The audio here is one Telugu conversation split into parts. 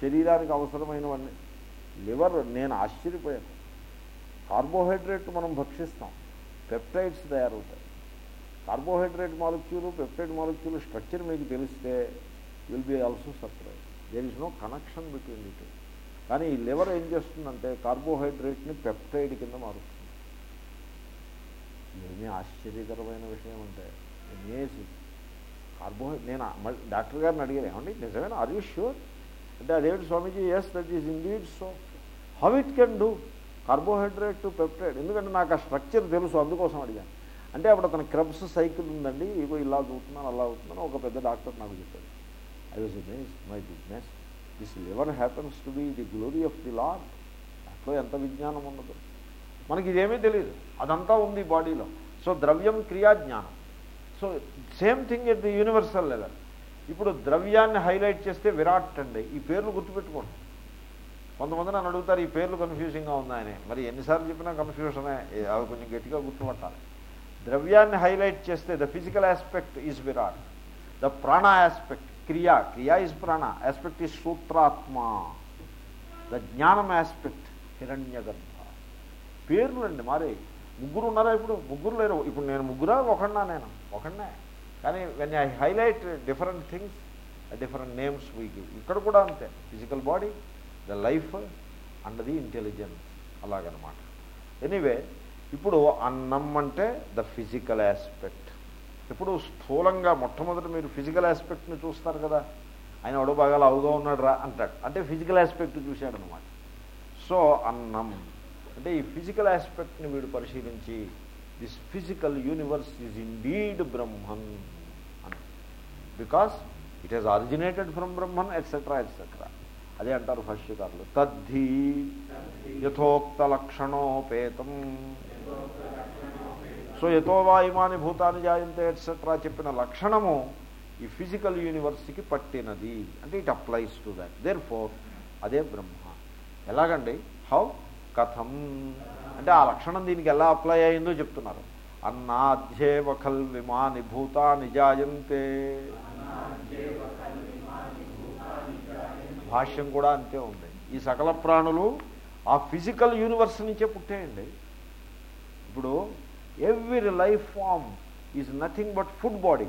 శరీరానికి అవసరమైనవన్నీ. లివర్ నేను ఆశ్చర్యపోయాను. కార్బోహైడ్రేట్ మనం భక్షిస్తాం. పెప్టైడ్స్ తయారవుతాయి. కార్బోహైడ్రేట్ మాలిక్యూలు పెప్టైడ్ మాలిక్యూల్ స్ట్రక్చర్ మీకు తెలిస్తే will be also surprise there is no connection between the కానీ ఈ లివర్ ఏం చేస్తుందంటే కార్బోహైడ్రేట్ని పెప్టైడ్ కింద మారుస్తుంది. ఏమీ ఆశ్చర్యకరమైన విషయం అంటే అమేజింగ్ కార్బోహైడ్రేట్ నేను డాక్టర్ గారిని అడిగాను ఏమండి నిజమేనా? ఆర్ యూ ష్యూర్ అంటే అదేమిటి స్వామీజీ? Yes that is indeed so how it can do carbohydrate peptide ఎందుకంటే నాకు ఆ స్ట్రక్చర్ తెలుసు అందుకోసం అడిగాను. అంటే అప్పుడు అతను క్రబ్స్ సైకిల్ ఉందండి. ఇగో ఇలా చూస్తున్నాను అలా అవుతున్నాను ఒక పెద్ద డాక్టర్ నాకు చెప్పాడు. I was amaze my business this liver happens to be the glory of the lord దాంట్లో ఎంత విజ్ఞానం ఉన్నదో. మనకి ఇదేమీ తెలియదు అదంతా ఉంది బాడీలో. సో ద్రవ్యం క్రియా జ్ఞానం so same thing at the universal level ఇప్పుడు ద్రవ్యాన్ని హైలైట్ చేస్తే విరాట్ అండి. ఈ పేర్లు గుర్తుపెట్టుకోండి. కొంతమంది నన్ను అడుగుతారు ఈ పేర్లు కన్ఫ్యూజింగ్గా ఉన్నాయని. మరి ఎన్నిసార్లు చెప్పినా కన్ఫ్యూషనే అవి కొంచెం గట్టిగా గుర్తుపట్టాలి. ద్రవ్యాన్ని హైలైట్ చేస్తే the physical aspect is Virat the ప్రాణ ఆస్పెక్ట్ క్రియా క్రియా ఈజ్ ప్రాణ ఆస్పెక్ట్ ఈజ్ సూత్రాత్మ ద జ్ఞానం ఆస్పెక్ట్ హిరణ్యగర్భ పేర్లు అండి మరి. ముగ్గురు ఉన్నారా ఇప్పుడు? ముగ్గురు లేరు. ఇప్పుడు నేను ముగ్గురా? ఒకన్నా నేను? ఒకనే కానీ when I highlight different things different names we give ఇక్కడ కూడా అంతే. Physical body the life and the intelligence అలాగనమాట. ఎనీవే ఇప్పుడు అన్నం అంటే ద ఫిజికల్ ఆస్పెక్ట్ ఇప్పుడు స్థూలంగా మొట్టమొదటి మీరు ఫిజికల్ ఆస్పెక్ట్ని చూస్తారు కదా. ఆయన ఎవడో బాగా లావుగా ఉన్నాడు రా అంటాడు. అంటే ఫిజికల్ ఆస్పెక్ట్ చూశాడు అనమాట సో అన్నం. అంటే ఈ ఫిజికల్ ఆస్పెక్ట్ని వీడు పరిశీలించి this physical universe is indeed Brahman అని because it has originated from Brahman etcetera etcetera అదే అంటారు భాష్యకారులు. తద్ధి యథోక్త లక్షణోపేతం. సో యథో వాయుమాని భూతాన్ని జాయంతే ఎట్సెట్రా చెప్పిన లక్షణము ఈ ఫిజికల్ యూనివర్స్కి పట్టినది. అంటే it applies to that therefore అదే బ్రహ్మ. ఎలాగండి? హౌ కథం. అంటే ఆ లక్షణం దీనికి ఎలా అప్లై అయిందో చెప్తున్నారు. అన్నాధ్యేవ ఖల్ విమాని భూతాని జాయంతే భాష్యం కూడా అంతే ఉంది. ఈ సకల ప్రాణులు ఆ ఫిజికల్ యూనివర్స్ నుంచే పుట్టేయండి. ఇప్పుడు every life form is nothing but food body.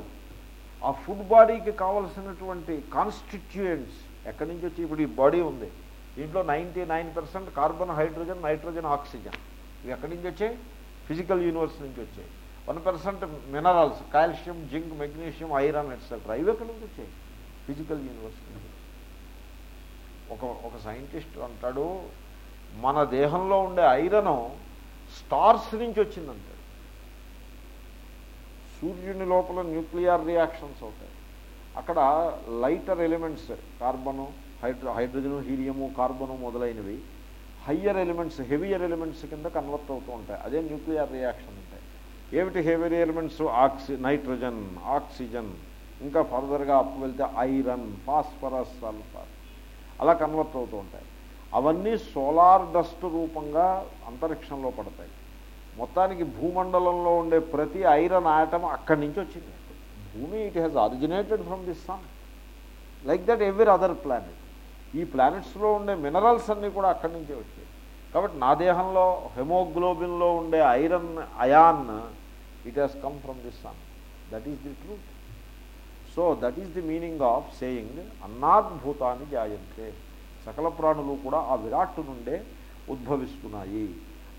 ఆ ఫుడ్ బాడీకి కావలసినటువంటి కాన్స్టిట్యూయెంట్స్ ఎక్కడి నుంచి వచ్చి ఇప్పుడు ఈ బాడీ ఉంది. దీంట్లో ninety nine percent carbon hydrogen nitrogen oxygen. ఇవి ఎక్కడి నుంచి వచ్చాయి? ఫిజికల్ యూనివర్స్ నుంచి వచ్చాయి. One percent minerals calcium zinc magnesium iron etcetera ఇవి ఎక్కడి నుంచి వచ్చాయి? ఫిజికల్ యూనివర్స్ నుంచి. ఒక ఒక సైంటిస్ట్ అంటాడు మన దేహంలో ఉండే ఐరన్ స్టార్స్ నుంచి వచ్చిందంటాడు. సూర్యుని లోపల న్యూక్లియర్ రియాక్షన్స్ అవుతాయి. అక్కడ lighter elements carbon hydro hydrogen helium carbon మొదలైనవి హయ్యర్ ఎలిమెంట్స్ హెవియర్ ఎలిమెంట్స్ కింద కన్వర్ట్ అవుతూ ఉంటాయి. అదే న్యూక్లియర్ రియాక్షన్ ఉంటాయి ఏమిటి heavier elements? Oxy nitrogen oxygen. ఇంకా ఫర్దర్గా అప్పు వెళ్తే ఐరన్ ఫాస్ఫరస్ సల్ఫర్. అలా కన్వర్ట్ అవుతూ ఉంటాయి. అవన్నీ సోలార్ డస్ట్ రూపంగా అంతరిక్షంలో పడతాయి. మొత్తానికి భూమండలంలో ఉండే ప్రతి ఐరన్ ఆటం అక్కడి నుంచి వచ్చింది. భూమి it has originated from this sun like that every other planet ఈ ప్లానెట్స్లో ఉండే మినరల్స్ అన్నీ కూడా అక్కడి నుంచే వచ్చాయి. కాబట్టి నా దేహంలో హెమోగ్లోబిన్లో ఉండే iron ion it has come from this sun that is the truth so that is the meaning of saying అన్నాద్భూతాన్ని జాయంతే. సకల ప్రాణులు కూడా ఆ విరాట్టు నుండే ఉద్భవిస్తున్నాయి.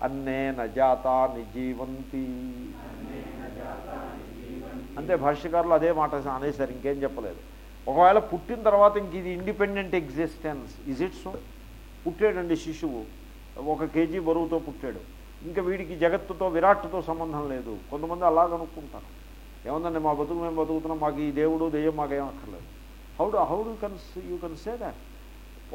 అన్నే నజాత నిజీవంతి అంతే భాష్యకారులు అదే మాట అనేసారు ఇంకేం చెప్పలేదు. ఒకవేళ పుట్టిన తర్వాత ఇంక ఇది independent existence is it so పుట్టాడండి శిశువు ఒక కేజీ బరువుతో పుట్టాడు. ఇంకా వీడికి జగత్తుతో విరాట్తో సంబంధం లేదు. కొంతమంది అలాగనుకుంటారు ఏముందండి మా బతుకు మేము బతుకుతున్నాం మాకు ఈ దేవుడు దెయ్యం మాకేం అక్కర్లేదు. How do how do can you can say that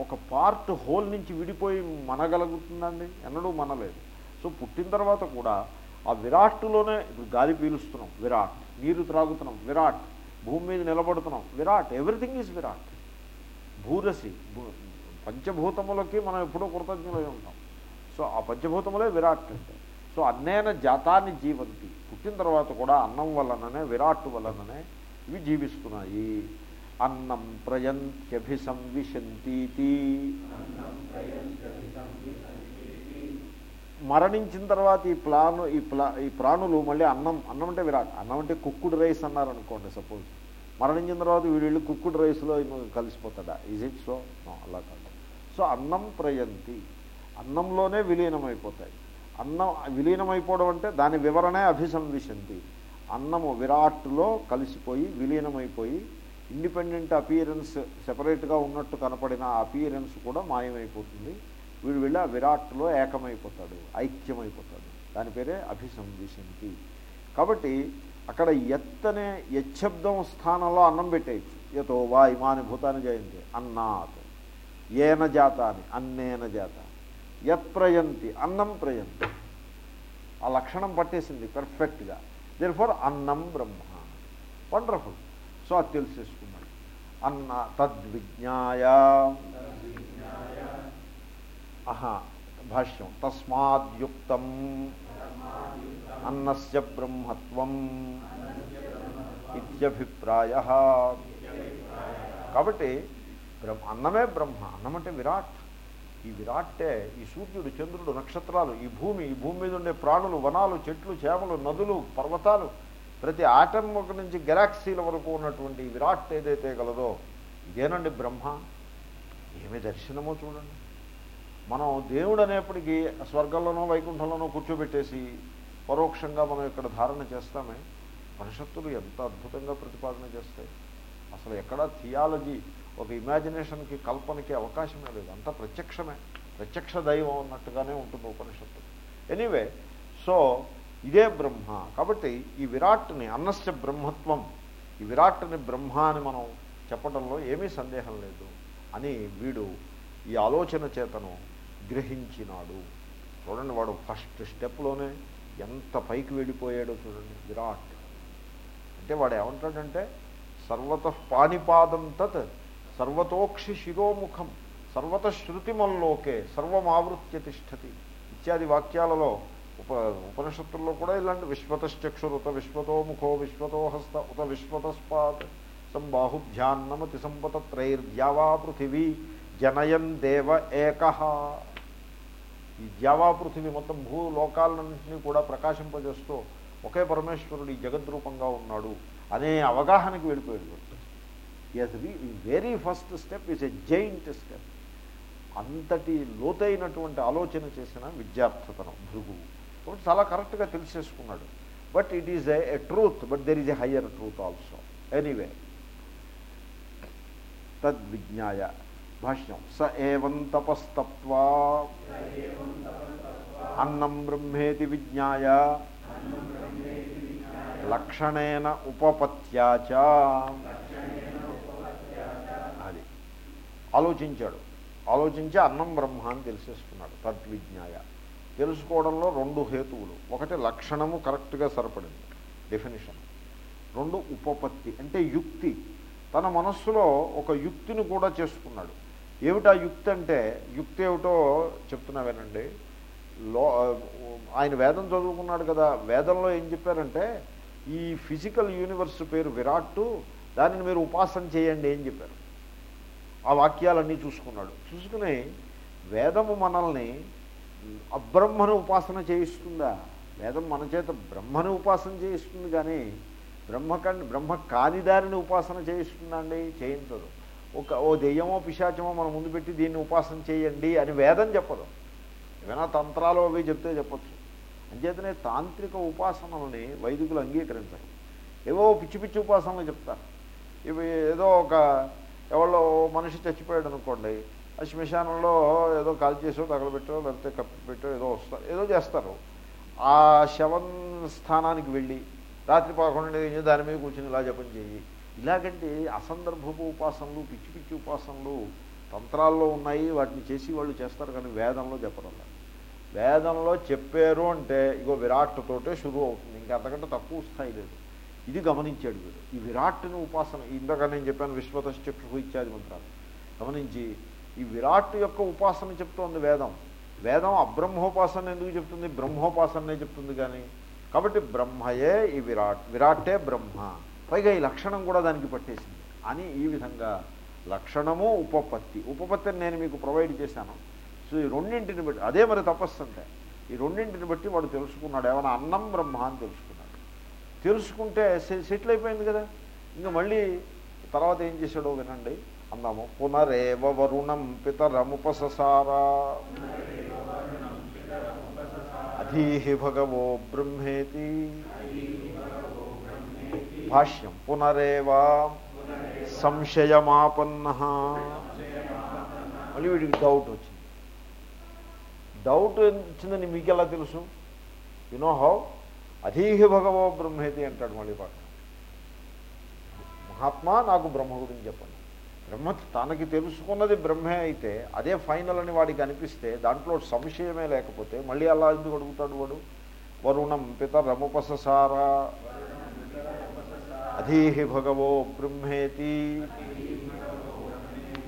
ఒక పార్ట్ హోల్ నుంచి విడిపోయి మనగలుగుతుందండి? ఎన్నడూ మనలేదు. సో పుట్టిన తర్వాత కూడా ఆ విరాట్లోనే ఇప్పుడు గాలి పీలుస్తున్నాం విరాట్ నీరు త్రాగుతున్నాం విరాట్. భూమి మీద నిలబడుతున్నాం. Virat everything is Virat. భూరసి భూ- పంచభూతములకి మనం ఎప్పుడూ కృతజ్ఞులై ఉంటాం. సో ఆ పంచభూతములే విరాట్. అంటే సో అన్నేన జాతాన్ని జీవంతి. పుట్టిన తర్వాత కూడా అన్నం వలననే విరాట్ వలననే ఇవి జీవిస్తున్నాయి. అన్నం ప్రయంత్యభిసంవిశంతీతి. మరణించిన తర్వాత ఈ ప్లాను ఈ ప్లా ఈ ప్రాణులు మళ్ళీ అన్నం అన్నం అంటే విరాట్ అన్నం అంటే కుక్కుడు రైస్ అన్నారు అనుకోండి సపోజ్. మరణించిన తర్వాత వీళ్ళు కుక్కుడు రైస్లో కలిసిపోతాడా? ఈజ్ ఇట్ సో అలా కాదు. సో అన్నం ప్రయంతి అన్నంలోనే విలీనమైపోతాయి. అన్నం విలీనమైపోవడం అంటే దాని వివరణే అభిసంవిశంతి అన్నము విరాట్లో కలిసిపోయి విలీనమైపోయి ఇండిపెండెంట్ అపియరెన్స్ సెపరేట్గా ఉన్నట్టు కనపడిన ఆ అపియరెన్స్ కూడా మాయమైపోతుంది. వీడు వెళ్ళి ఆ విరాట్లో ఏకమైపోతాడు ఐక్యమైపోతాడు. దాని పేరే అభిసంవిశంతి కాబట్టి అక్కడ ఎత్తనే యశబ్దం స్థానంలో అన్నం పెట్టేయచ్చు. యతో వా ఇమాని భూతాన్ని జయంతి. అన్నాత్. ఏన జాతాని. అన్నేన జాత యత్ ప్రయంతి అన్నం ప్రయంతి. ఆ లక్షణం పట్టేసింది పర్ఫెక్ట్గా దేర్ ఫర్ అన్నం బ్రహ్మ. వండర్ఫుల్ సో అది తెలిసేసుకున్నాడు. అన్న తద్విజ్ఞాయ. ఆహా భాష్యం. తస్మాద్యుక్తం అన్నస్య బ్రహ్మత్వం ఇత్యభిప్రాయ. కాబట్టి బ్రహ్మ అన్నమే బ్రహ్మ అన్నమంటే విరాట్. ఈ విరాట్టే ఈ సూర్యుడు చంద్రుడు నక్షత్రాలు ఈ భూమి ఈ భూమి మీద ఉండే ప్రాణులు వనాలు చెట్లు చేమలు నదులు పర్వతాలు ప్రతి ఆటం ఒక నుంచి గెలాక్సీల వరకు ఉన్నటువంటి ఈ విరాట్ ఏదైతే గలదో ఇదేనండి బ్రహ్మ. ఏమి దర్శనమో చూడండి. మనం దేవుడు అనేప్పటికీ స్వర్గంలోనో వైకుంఠంలోనో కూర్చోబెట్టేసి పరోక్షంగా మనం ఇక్కడ ధారణ చేస్తామే. ఉపనిషత్తులు ఎంత అద్భుతంగా ప్రతిపాదన చేస్తాయి. అసలు ఎక్కడ థియాలజీ ఒక ఇమాజినేషన్కి కల్పనకి అవకాశమే లేదు. అంతా ప్రత్యక్షమే. ప్రత్యక్ష దైవం అన్నట్టుగానే ఉంటుంది ఉపనిషత్తు. ఎనీవే సో ఇదే బ్రహ్మ. కాబట్టి ఈ విరాట్ని అన్నస్య బ్రహ్మత్వం ఈ విరాట్ని బ్రహ్మ అని మనం చెప్పడంలో ఏమీ సందేహం లేదు. అని వీడు ఈ ఆలోచన చేతను గ్రహించినాడు. చూడండి వాడు ఫస్ట్ స్టెప్లోనే ఎంత పైకి వెళ్ళిపోయాడో చూడండి విరాట్. అంటే వాడు ఏమంటాడంటే సర్వత పాణిపాదం తత్ సర్వతోక్షి శిరోముఖం సర్వత శృతిమల్లోకే సర్వమావృత్య తిష్టతి. ఇత్యాది వాక్యాలలో ఉప ఉపనిషత్తుల్లో కూడా ఇలాంటి విశ్వతశ్చక్షురుత విశ్వతో ముఖో విశ్వతో హస్త ఉత విశ్వతస్పాత్ సంబాహుభ్యాన్నమతి సంపతత్రైర్ద్యావా పృథివీ జనయన్ దేవ ఏక. ఈ జావా పృథివీ మొత్తం భూలోకాలన్నింటినీ కూడా ప్రకాశింపజేస్తూ ఒకే పరమేశ్వరుడు ఈ జగద్రూపంగా ఉన్నాడు అనే అవగాహనకి వెళ్ళిపోయాడు. Yes very first step is a giant step అంతటి లోతైనటువంటి ఆలోచన చేసిన విద్యార్థతనం భృగువు కాబట్టి చాలా కరెక్ట్గా తెలిసేసుకున్నాడు. But it is a truth but there is a higher truth also anyway తద్విజ్ఞాయ. భాష్యం. స ఏం తపస్తప్వా అన్నం బ్రహ్మేతి విజ్ఞాయ. లక్షణేన ఉపపత్యాచ అది. ఆలోచించాడు. ఆలోచించి అన్నం బ్రహ్మ అని తెలిసేసుకున్నాడు తద్విజ్ఞాయ తెలుసుకోవడంలో రెండు హేతువులు. ఒకటి లక్షణము కరెక్ట్గా సరిపడింది డెఫినేషన్. రెండు ఉపపత్తి అంటే యుక్తి. తన మనస్సులో ఒక యుక్తిని కూడా చేసుకున్నాడు. ఏమిటా యుక్తి అంటే యుక్తి ఏమిటో చెప్తున్నావేనండి లో ఆయన వేదం చదువుకున్నాడు కదా వేదంలో ఏం చెప్పారంటే ఈ ఫిజికల్ యూనివర్స్ పేరు విరాట్ దానిని మీరు ఉపాసన చేయండి అని చెప్పారు. ఆ వాక్యాలన్నీ చూసుకున్నాడు. చూసుకుని వేదము మనల్ని అబ్రహ్మను ఉపాసన చేయిస్తుందా? వేదం మన చేత బ్రహ్మను ఉపాసన చేయిస్తుంది కానీ బ్రహ్మకండి బ్రహ్మ కాని దారిని ఉపాసన చేయిస్తుందా అండి? చేయించదు. ఒక ఓ దెయ్యమో పిశాచమో మన ముందు పెట్టి దీన్ని ఉపాసన చేయండి అని వేదం చెప్పదు. ఏమైనా తంత్రాలు అవి చెప్తే చెప్పచ్చు. అంచేతనే తాంత్రిక ఉపాసనల్ని వైదికులు అంగీకరించరు. ఏవో పిచ్చి పిచ్చి ఉపాసనలు చెప్తారు. ఇవి ఏదో ఒక ఎవరో మనిషి చచ్చిపోయాడు అనుకోండి ఆ శ్మశానంలో ఏదో కాల్ చేసో తగలబెట్టో లేకపోతే కప్పి పెట్టో ఏదో వస్తారు ఏదో చేస్తారు. ఆ శవం స్థానానికి వెళ్ళి రాత్రి పదకొండు దాని మీద కూర్చొని ఇలా జపం చేయి. ఇలాగంటే అసందర్భపు ఉపాసనలు పిచ్చి పిచ్చి ఉపాసనలు తంత్రాల్లో ఉన్నాయి వాటిని చేసి వాళ్ళు చేస్తారు కానీ వేదంలో చెప్పడం వేదంలో చెప్పారు అంటే ఇగో విరాట్తోటే షురు అవుతుంది ఇంకా అంతకంటే తక్కువ స్థాయి లేదు. ఇది గమనించాడు వీడు. ఈ విరాట్ని ఉపాసన ఇందాక నేను చెప్పాను విశ్వతశ్చక్షు ఇత్యాది మంత్రాలు. గమనించి ఈ విరాట్ యొక్క ఉపాసన చెప్తోంది వేదం. వేదం అబ్రహ్మోపాసన ఎందుకు చెప్తుంది? బ్రహ్మోపాసనే చెప్తుంది కానీ. కాబట్టి బ్రహ్మయే ఈ విరాట్ విరాటే బ్రహ్మ. పైగా ఈ లక్షణం కూడా దానికి పట్టేసింది. అని ఈ విధంగా లక్షణము ఉపపత్తి. ఉపపత్తిని నేను మీకు ప్రొవైడ్ చేశాను. సో ఈ రెండింటిని బట్టి అదే మరి తపస్సు అంటే ఈ రెండింటిని బట్టి వాడు తెలుసుకున్నాడు. ఏమైనా అన్నం బ్రహ్మ అని తెలుసుకున్నాడు. తెలుసుకుంటే సెటిల్ అయిపోయింది కదా. ఇంకా మళ్ళీ తర్వాత ఏం చేశాడో వినండి. అందాము పునరేవ వరుణం పితరముపససారా. అధీహి భగవో బ్రహ్మేతి. భాష్యం పునరేవా సంశయమాపన్న మళ్ళీ వీడికి డౌట్ వచ్చింది. డౌట్ వచ్చిందని మీకు ఎలా తెలుసు యునో హౌ అధీహి భగవో బ్రహ్మేతి అంటాడు మళ్ళీ పాట మహాత్మా నాకు బ్రహ్మ గురించి చెప్పండి. బ్రహ్మ తనకి తెలుసుకున్నది బ్రహ్మే అయితే అదే ఫైనల్ అని వాడికి అనిపిస్తే దాంట్లో సంశయమే లేకపోతే మళ్ళీ అలా ఎందుకు అడుగుతాడు వాడు? వరుణం పితరముపససారా. అధీహి భగవో బ్రహ్మేతి.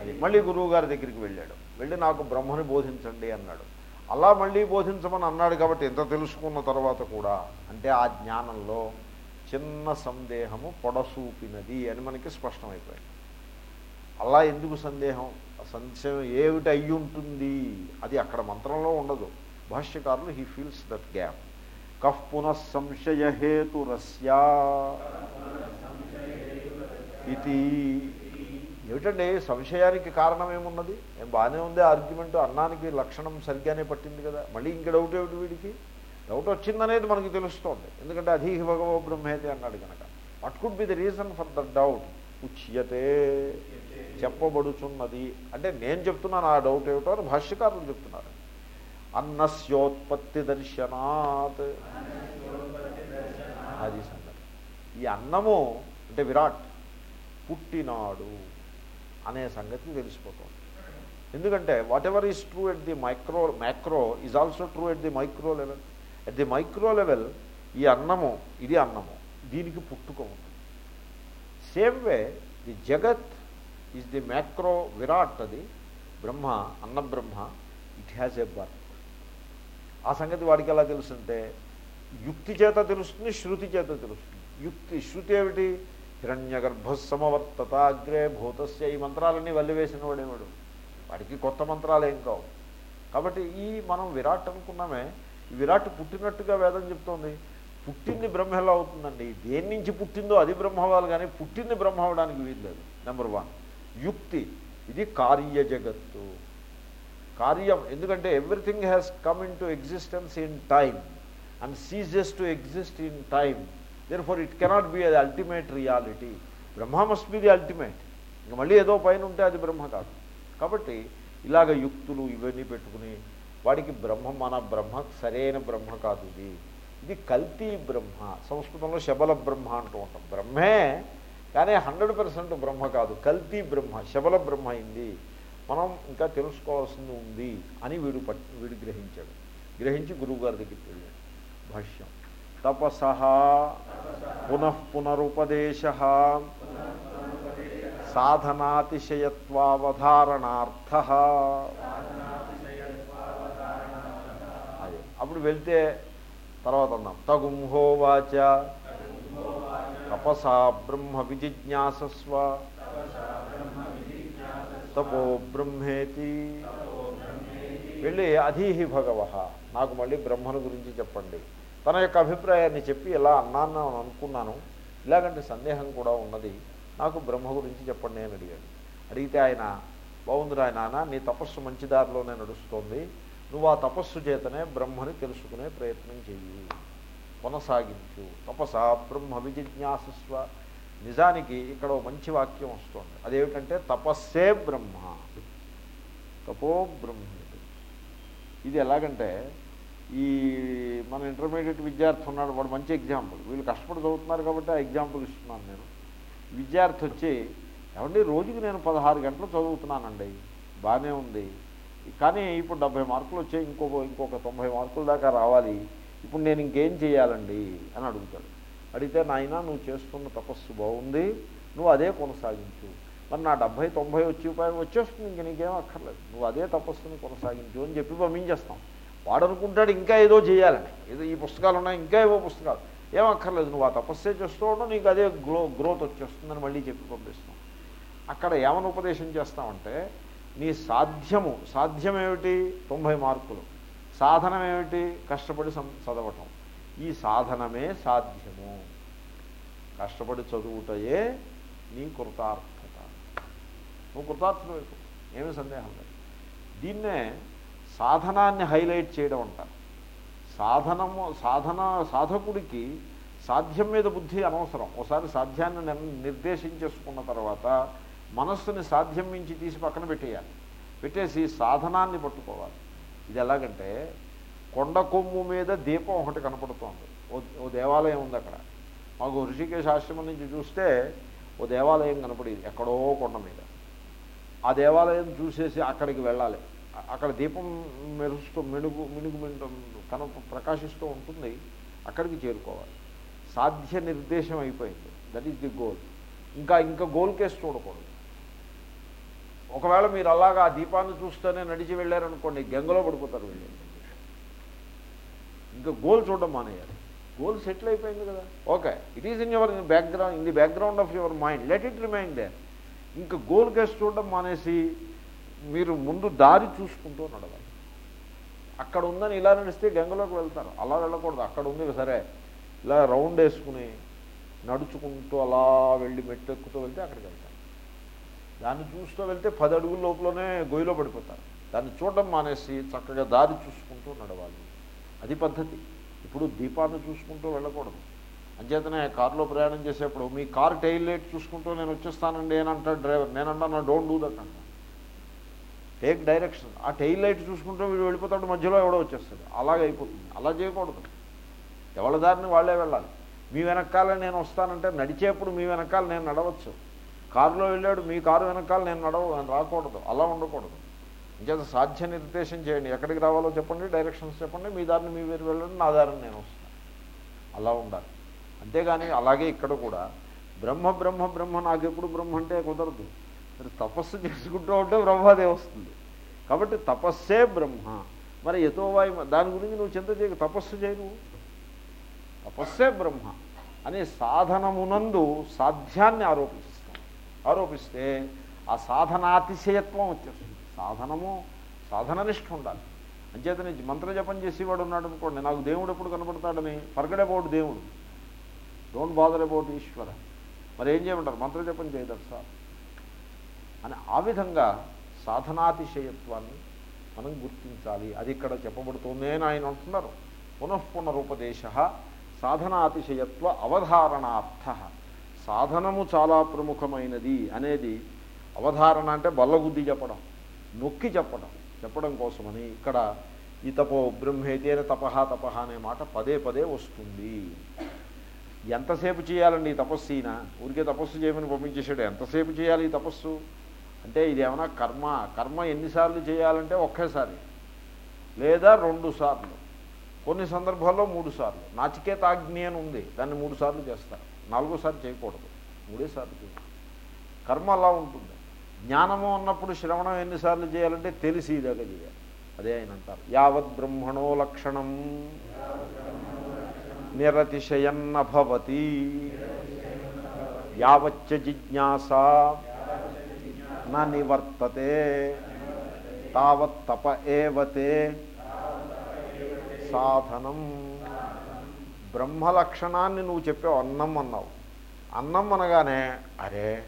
అది మళ్ళీ గురువు గారి దగ్గరికి వెళ్ళాడు. వెళ్ళి నాకు బ్రహ్మని బోధించండి అన్నాడు. అలా మళ్ళీ బోధించమని అన్నాడు కాబట్టి ఎంత తెలుసుకున్న తర్వాత కూడా అంటే ఆ జ్ఞానంలో చిన్న సందేహము పొడసూపినది అని మనకి స్పష్టమైపోయింది. అలా ఎందుకు సందేహం? సంశయం ఏమిటి అయ్యి ఉంటుంది? అది అక్కడ మంత్రంలో ఉండదు. భాష్యకారులు హీ ఫీల్స్ దట్ గ్యాప్ కఫ్ పునః సంశయ హేతురస్యా. ఇది ఏమిటండి? సంశయానికి కారణం ఏమున్నది ఏం బాగానే ఉంది ఆర్గ్యుమెంట్ అన్నానికి లక్షణం సరిగ్గానే పట్టింది కదా. మళ్ళీ ఇంక డౌట్ ఏమిటి వీడికి? డౌట్ వచ్చిందనేది మనకి తెలుస్తోంది. ఎందుకంటే అధీహి భగవో బ్రహ్మేతి అన్నాడు కనుక what could be the reason for the doubt ఉచ్యతే చెప్పబడుచున్నది. అంటే నేను చెప్తున్నాను ఆ డౌట్ ఏమిటో అని భాష్యకారులు చెప్తున్నారు. అన్నస్యోత్పత్తి దర్శనాత్ అది సంగతి. ఈ అన్నము అంటే విరాట్. పుట్టినాడు అనే సంగతి తెలిసిపోతుంది. ఎందుకంటే whatever is true at the micro macro is also true at the micro level at the micro level ఈ అన్నము ఇది అన్నము దీనికి పుట్టుక సేమ్ వే ది జగత్ ఈజ్ ది మ్యాక్రో విరాట్ అది బ్రహ్మ అన్న Brahma it has a birth ఆ సంగతి వాడికి ఎలా తెలుసుంటే యుక్తి చేత తెలుస్తుంది శృతి చేత తెలుస్తుంది. యుక్తి శృతి ఏమిటి? హిరణ్యగర్భస్సమవర్తత అగ్రే భూతస్య ఈ మంత్రాలన్నీ వల్లివేసిన వాడేవాడు వాడికి కొత్త మంత్రాలు ఏం కావు. కాబట్టి ఈ మనం విరాట్ అనుకున్నామే విరాట్ పుట్టినట్టుగా వేదం చెప్తోంది. పుట్టింది బ్రహ్మ ఎలా అవుతుందండి. దేని నుంచి పుట్టిందో అది బ్రహ్మ అవ్వాలి కానీ పుట్టింది బ్రహ్మ అవ్వడానికి వీల్లేదు నెంబర్ వన్ యుక్తి. ఇది కార్య జగత్తు. కార్యం. ఎందుకంటే everything has come into existence in time and ceases to exist in time therefore it cannot be అది ultimate reality Brahma must be the ultimate ఇంక మళ్ళీ ఏదో పైన ఉంటే అది బ్రహ్మ కాదు. కాబట్టి ఇలాగ యుక్తులు ఇవన్నీ పెట్టుకుని వాడికి బ్రహ్మ మన బ్రహ్మ సరైన బ్రహ్మ కాదు ఇది. ఇది కల్తీ బ్రహ్మ. సంస్కృతంలో శబల బ్రహ్మ అంటూ ఉంటాం. బ్రహ్మే కానీ హండ్రెడ్ పర్సెంట్ బ్రహ్మ కాదు. కల్తీ బ్రహ్మ శబల బ్రహ్మ అయింది. మనం ఇంకా తెలుసుకోవాల్సింది ఉంది అని వీడు పట్ వీడు గ్రహించాడు. గ్రహించి గురువుగారి దగ్గరికి వెళ్ళాడు. భాష్యం. తపస పునః పునరుపదేశ సాధనాతిశయత్వావధారణార్థ అది అప్పుడు వెళ్తే తర్వాత అన్నాం తగుంహోవాచ తపసా బ్రహ్మ విజిజ్ఞాసస్వ తపో బ్రహ్మేతి. వెళ్ళి అధీహి భగవ నాకు మళ్ళీ బ్రహ్మను గురించి చెప్పండి. తన యొక్క అభిప్రాయాన్ని చెప్పి ఇలా అన్నాను అనుకున్నాను. ఇలాగంటే సందేహం కూడా ఉన్నది. నాకు బ్రహ్మ గురించి చెప్పండి అని అడిగాడు. అడిగితే ఆయన బాగుందిరా నాన్న నీ తపస్సు మంచి దారిలోనే నడుస్తోంది. నువ్వు ఆ తపస్సు చేతనే బ్రహ్మని తెలుసుకునే ప్రయత్నం చెయ్యి. కొనసాగించు. తపస బ్రహ్మ విజిజ్ఞాసస్వ. నిజానికి ఇక్కడ మంచి వాక్యం వస్తుంది. అదేమిటంటే తపస్సే బ్రహ్మ. తపో బ్రహ్మ ఇది ఎలాగంటే ఈ మన ఇంటర్మీడియట్ విద్యార్థి ఉన్నాడు వాడు మంచి ఎగ్జాంపుల్ వీళ్ళు కష్టపడి చదువుతున్నారు కాబట్టి ఆ ఎగ్జాంపుల్ ఇస్తున్నాను నేను. విద్యార్థి వచ్చి ఏమండి రోజుకి నేను పదహారు గంటలు చదువుతున్నానండి. బాగానే ఉంది. కానీ ఇప్పుడు డెబ్భై మార్కులు వచ్చాయి ఇంకొక ఇంకొక తొంభై మార్కుల దాకా రావాలి. ఇప్పుడు నేను ఇంకేం చేయాలండి? అని అడుగుతాడు. అడిగితే నాయన నువ్వు చేస్తున్న తపస్సు బాగుంది. నువ్వు అదే కొనసాగించు. మరి నా డెబ్భై తొంభై వచ్చి ఉపాయం వచ్చేస్తుంది ఇంక నీకేం అక్కర్లేదు. నువ్వు అదే తపస్సుని కొనసాగించు అని చెప్పి పంపించేస్తాం. వాడు అనుకుంటాడు ఇంకా ఏదో చేయాలని. ఏదో ఈ పుస్తకాలు ఉన్నాయి ఇంకా ఏవో పుస్తకాలు. ఏమక్కర్లేదు నువ్వు ఆ తపస్సే చేస్తూ ఉండవు నీకు అదే గ్రో గ్రోత్ వచ్చేస్తుందని మళ్ళీ చెప్పి పంపిస్తాం అక్కడ ఏమని ఉపదేశం చేస్తామంటే నీ సాధ్యము సాధ్యం ఏమిటి తొంభై మార్కులు. సాధనం ఏమిటి కష్టపడి సం చదవటం. ఈ సాధనమే సాధ్యము. కష్టపడి చదువుటయే నీ కృతార్థత. నువ్వు కృతార్థం వైపు ఏమీ సందేహం లేదు. దీన్నే సాధనాన్ని హైలైట్ చేయడం అంటారు. సాధనము సాధన సాధకుడికి సాధ్యం మీద బుద్ధి అనవసరం. ఒకసారి సాధ్యాన్ని నిర్- నిర్దేశించేసుకున్న తర్వాత మనస్సుని సాధ్యం మించి తీసి పక్కన పెట్టేయాలి. పెట్టేసి సాధనాన్ని పట్టుకోవాలి. ఇది ఎలాగంటే కొండ కొమ్ము మీద దీపం ఒకటి కనపడుతోంది. ఓ ఓ దేవాలయం ఉంది అక్కడ. మాకు ఋషికేశ ఆశ్రమం నుంచి చూస్తే ఓ దేవాలయం కనపడేది. ఎక్కడో కొండ మీద. ఆ దేవాలయం చూసేసి అక్కడికి వెళ్ళాలి. అక్కడ దీపం మెరుస్తూ మెనుగు మినుగు మినుగు తన ప్రకాశిస్తూ ఉంటుంది. అక్కడికి చేరుకోవాలి. సాధ్య నిర్దేశం అయిపోయింది. దట్ ఈస్ ది గోల్ ఇంకా ఇంకా గోల్ కేసు చూడకూడదు. ఒకవేళ మీరు అలాగా ఆ దీపాన్ని చూస్తూనే నడిచి వెళ్ళారనుకోండి గంగలో పడిపోతారు వెళ్ళి. ఇంకా గోల్ చూడడం మానేయాలి. గోల్ సెటిల్ అయిపోయింది కదా. Okay it is in your background in the background of your mind let it remain there ఇంకా గోల్ కేసు చూడడం మానేసి మీరు ముందు దారి చూసుకుంటూ నడవాలి. అక్కడ ఉందని ఇలా నడిస్తే గంగలోకి వెళ్తారు. అలా వెళ్ళకూడదు. అక్కడ ఉంది సరే ఇలా రౌండ్ వేసుకుని నడుచుకుంటూ అలా వెళ్ళి మెట్టు ఎక్కుతూ వెళ్తే అక్కడికి వెళ్తారు. దాన్ని చూస్తూ వెళ్తే పది అడుగుల లోపలనే గొయ్యిలో పడిపోతారు. దాన్ని చూడడం మానేసి చక్కగా దారి చూసుకుంటూ నడవాలి. అది పద్ధతి. ఇప్పుడు దీపాన్ని చూసుకుంటూ వెళ్ళకూడదు. అంచేతనే కారులో ప్రయాణం చేసేప్పుడు మీ కార్ టైల్ లైట్ చూసుకుంటూ నేను వచ్చేస్తానండి అని అంటాడు డ్రైవర్. నేనంటా నా డోంట్ డూ దట్ అంటాను టేక్ డైరెక్షన్. ఆ టైల్ లైట్ చూసుకుంటూ వీడు వెళ్ళిపోతాడు మధ్యలో ఎవడో వచ్చేస్తుంది అలాగైపోతుంది అయిపోతుంది. అలా చేయకూడదు. ఎవరి దారిని వాళ్ళే వెళ్ళాలి. మీ వెనకాల నేను వస్తానంటే నడిచేప్పుడు మీ వెనకాల నేను నడవచ్చు. కారులో వెళ్ళాడు మీ కారు వెనకాల నేను నడవ రాకూడదు. అలా ఉండకూడదు. ఇంకేత సాధ్య నిర్దేశం చేయండి. ఎక్కడికి రావాలో చెప్పండి డైరెక్షన్స్ చెప్పండి మీ దారిని మీ మీరు వెళ్ళండి నా దారిని నేను వస్తాను అలా ఉండాలి. అంతేగాని అలాగే ఇక్కడ కూడా బ్రహ్మ బ్రహ్మ బ్రహ్మ నాకెప్పుడు బ్రహ్మ అంటే కుదరదు. మరి తపస్సు చేసుకుంటూ ఉంటే బ్రహ్మదే వస్తుంది. కాబట్టి తపస్సే బ్రహ్మ. మరి ఎతోవాయి దాని గురించి నువ్వు చింత చేయకు తపస్సు చేయను తపస్సే బ్రహ్మ అనే సాధనమునందు సాధ్యాన్ని ఆరోపిస్తాం. ఆరోపిస్తే ఆ సాధనాతిశయత్వం వచ్చేస్తుంది. సాధనము సాధననిష్ట ఉండాలి. అంచేతని మంత్రజపం చేసేవాడు ఉన్నాడు అనుకోండి నాకు దేవుడు ఎప్పుడు కనపడతాడని? ఫర్గడ్ అబౌట్ దేవుడు. Don't bother about Ishwara. మరి ఏం చేయమంటారు మంత్రజపం చేయదు సార్. అని ఆ విధంగా సాధనాతిశయత్వాన్ని మనం గుర్తించాలి. అది ఇక్కడ చెప్పబడుతుంది అని ఆయన అంటున్నారు. పునఃపునరుపదేశ సాధనాతిశయత్వ అవధారణార్థ. సాధనము చాలా ప్రముఖమైనది అనేది అవధారణ అంటే బల్లగుద్ది చెప్పడం నొక్కి చెప్పడం చెప్పడం కోసమని ఇక్కడ ఈ తపో బ్రహ్మేదేన తపహ తపహ అనే మాట పదే పదే వస్తుంది. ఎంతసేపు చేయాలండి ఈ తపస్సు ఈయన? ఊరికే తపస్సు చేయమని పంపించేసాడు ఎంతసేపు చేయాలి ఈ తపస్సు? అంటే ఇది ఏమైనా కర్మ కర్మ ఎన్నిసార్లు చేయాలంటే ఒకేసారి లేదా రెండు సార్లు. కొన్ని సందర్భాల్లో మూడు సార్లు. నాచికేతాగ్ని అని ఉంది. దాన్ని మూడు సార్లు చేస్తారు. నాలుగోసారి చేయకూడదు. మూడే సార్లు కర్మ అలా ఉంటుంది. జ్ఞానము అన్నప్పుడు శ్రవణం ఎన్నిసార్లు చేయాలంటే తెలిసి ఇదాకా చేయాలి. అదే ఆయన అంటారు. యావత్ బ్రహ్మణో లక్షణం నిరతిశయన్నభవతి. యావచ్చ జిజ్ఞాస నా నివర్తతే తావత్ తప ఏవతే. సాధనం. బ్రహ్మ లక్షణాన్ని నువ్వు చెప్పావు అన్నం అన్నావు. అన్నం అనగానే అరే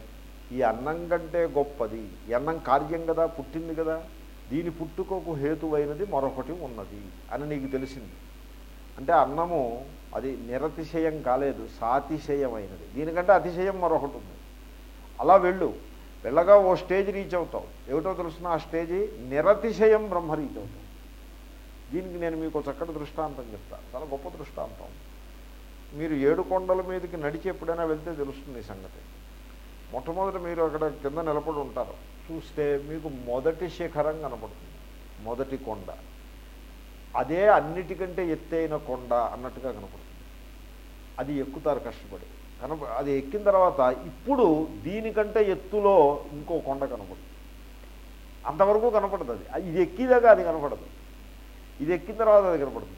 ఈ అన్నం కంటే గొప్పది. అన్నం కార్యం కదా పుట్టింది కదా. దీని పుట్టుకోకు హేతువైనది మరొకటి ఉన్నది అని నీకు తెలిసింది. అంటే అన్నము అది నిరతిశయం కాలేదు సాతిశయమైనది. దీనికంటే అతిశయం మరొకటి ఉంది. అలా వెళ్ళు. వెళ్ళగా ఓ స్టేజ్ రీచ్ అవుతావు. ఏమిటో తెలుసిన? ఆ స్టేజి నిరతిశయం బ్రహ్మ రీచ్ అవుతావు. దీనికి నేను మీకు చక్కటి దృష్టాంతం చెప్తాను చాలా గొప్ప దృష్టాంతం. మీరు ఏడు కొండల మీదకి నడిచి ఎప్పుడైనా వెళ్తే తెలుస్తుంది ఈ సంగతి. మొట్టమొదట మీరు అక్కడ కింద నిలబడి ఉంటారు. చూస్తే మీకు మొదటి శిఖరం కనపడుతుంది మొదటి కొండ. అదే అన్నిటికంటే ఎత్తైన కొండ అన్నట్టుగా కనపడుతుంది. అది ఎక్కుతారు కష్టపడి. కనప అది ఎక్కిన తర్వాత ఇప్పుడు దీనికంటే ఎత్తులో ఇంకో కొండ కనపడుతుంది. అంతవరకు కనపడదు అది. ఇది ఎక్కిదాకా అది కనపడదు. ఇది ఎక్కిన తర్వాత అది కనపడుతుంది.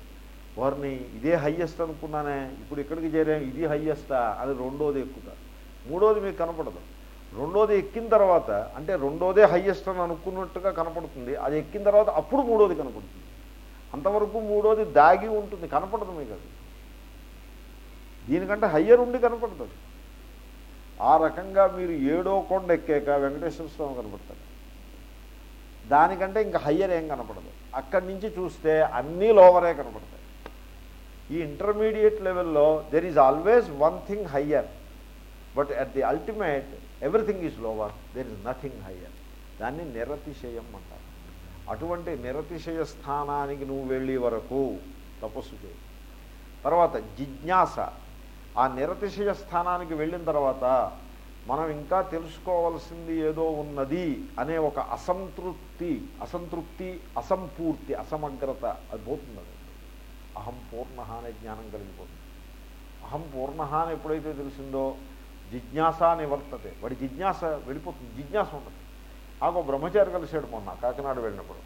వారిని ఇదే హయ్యెస్ట్ అనుకున్నానే ఇప్పుడు ఇక్కడికి చేరే? ఇది హయ్యెస్టా అని రెండోది ఎక్కుతారు. మూడోది మీకు కనపడదు. రెండోది ఎక్కిన తర్వాత అంటే రెండోదే హయ్యెస్ట్ అని అనుకున్నట్టుగా కనపడుతుంది. అది ఎక్కిన తర్వాత అప్పుడు మూడోది కనపడుతుంది. అంతవరకు మూడోది దాగి ఉంటుంది. కనపడదు మీకు అది. దీనికంటే హయ్యర్ ఉండి కనపడుతుంది ఆ రకంగా మీరు ఏడో కొండ ఎక్కాక వెంకటేశ్వర స్వామి కనపడతాడు. దానికంటే ఇంకా హయ్యర్ ఏం కనపడదు. అక్కడి నుంచి చూస్తే అన్నీ లోవరే కనపడతాయి. ఈ ఇంటర్మీడియట్ లెవెల్లో there is always one thing higher but at the ultimate everything is lower there is nothing higher దాన్ని నిరతిశయం అంటారు. అటువంటి నిరతిశయ స్థానానికి నువ్వు వెళ్ళే వరకు తపస్సు చేయి. తర్వాత జిజ్ఞాస. ఆ నిరతిశయ స్థానానికి వెళ్ళిన తర్వాత మనం ఇంకా తెలుసుకోవాల్సింది ఏదో ఉన్నది అనే ఒక అసంతృప్తి అసంతృప్తి అసంపూర్తి అసమగ్రత అది పోతుంది అది. అహం పూర్ణ అనే జ్ఞానం కలిగిపోతుంది. అహం పూర్ణ అని ఎప్పుడైతే తెలిసిందో జిజ్ఞాస నివర్తతే. వాడి జిజ్ఞాస వెళ్ళిపోతుంది జిజ్ఞాస ఉండదు నాకు బ్రహ్మచారి కలిసాడు మొన్న కాకినాడ వెళ్ళినప్పుడు.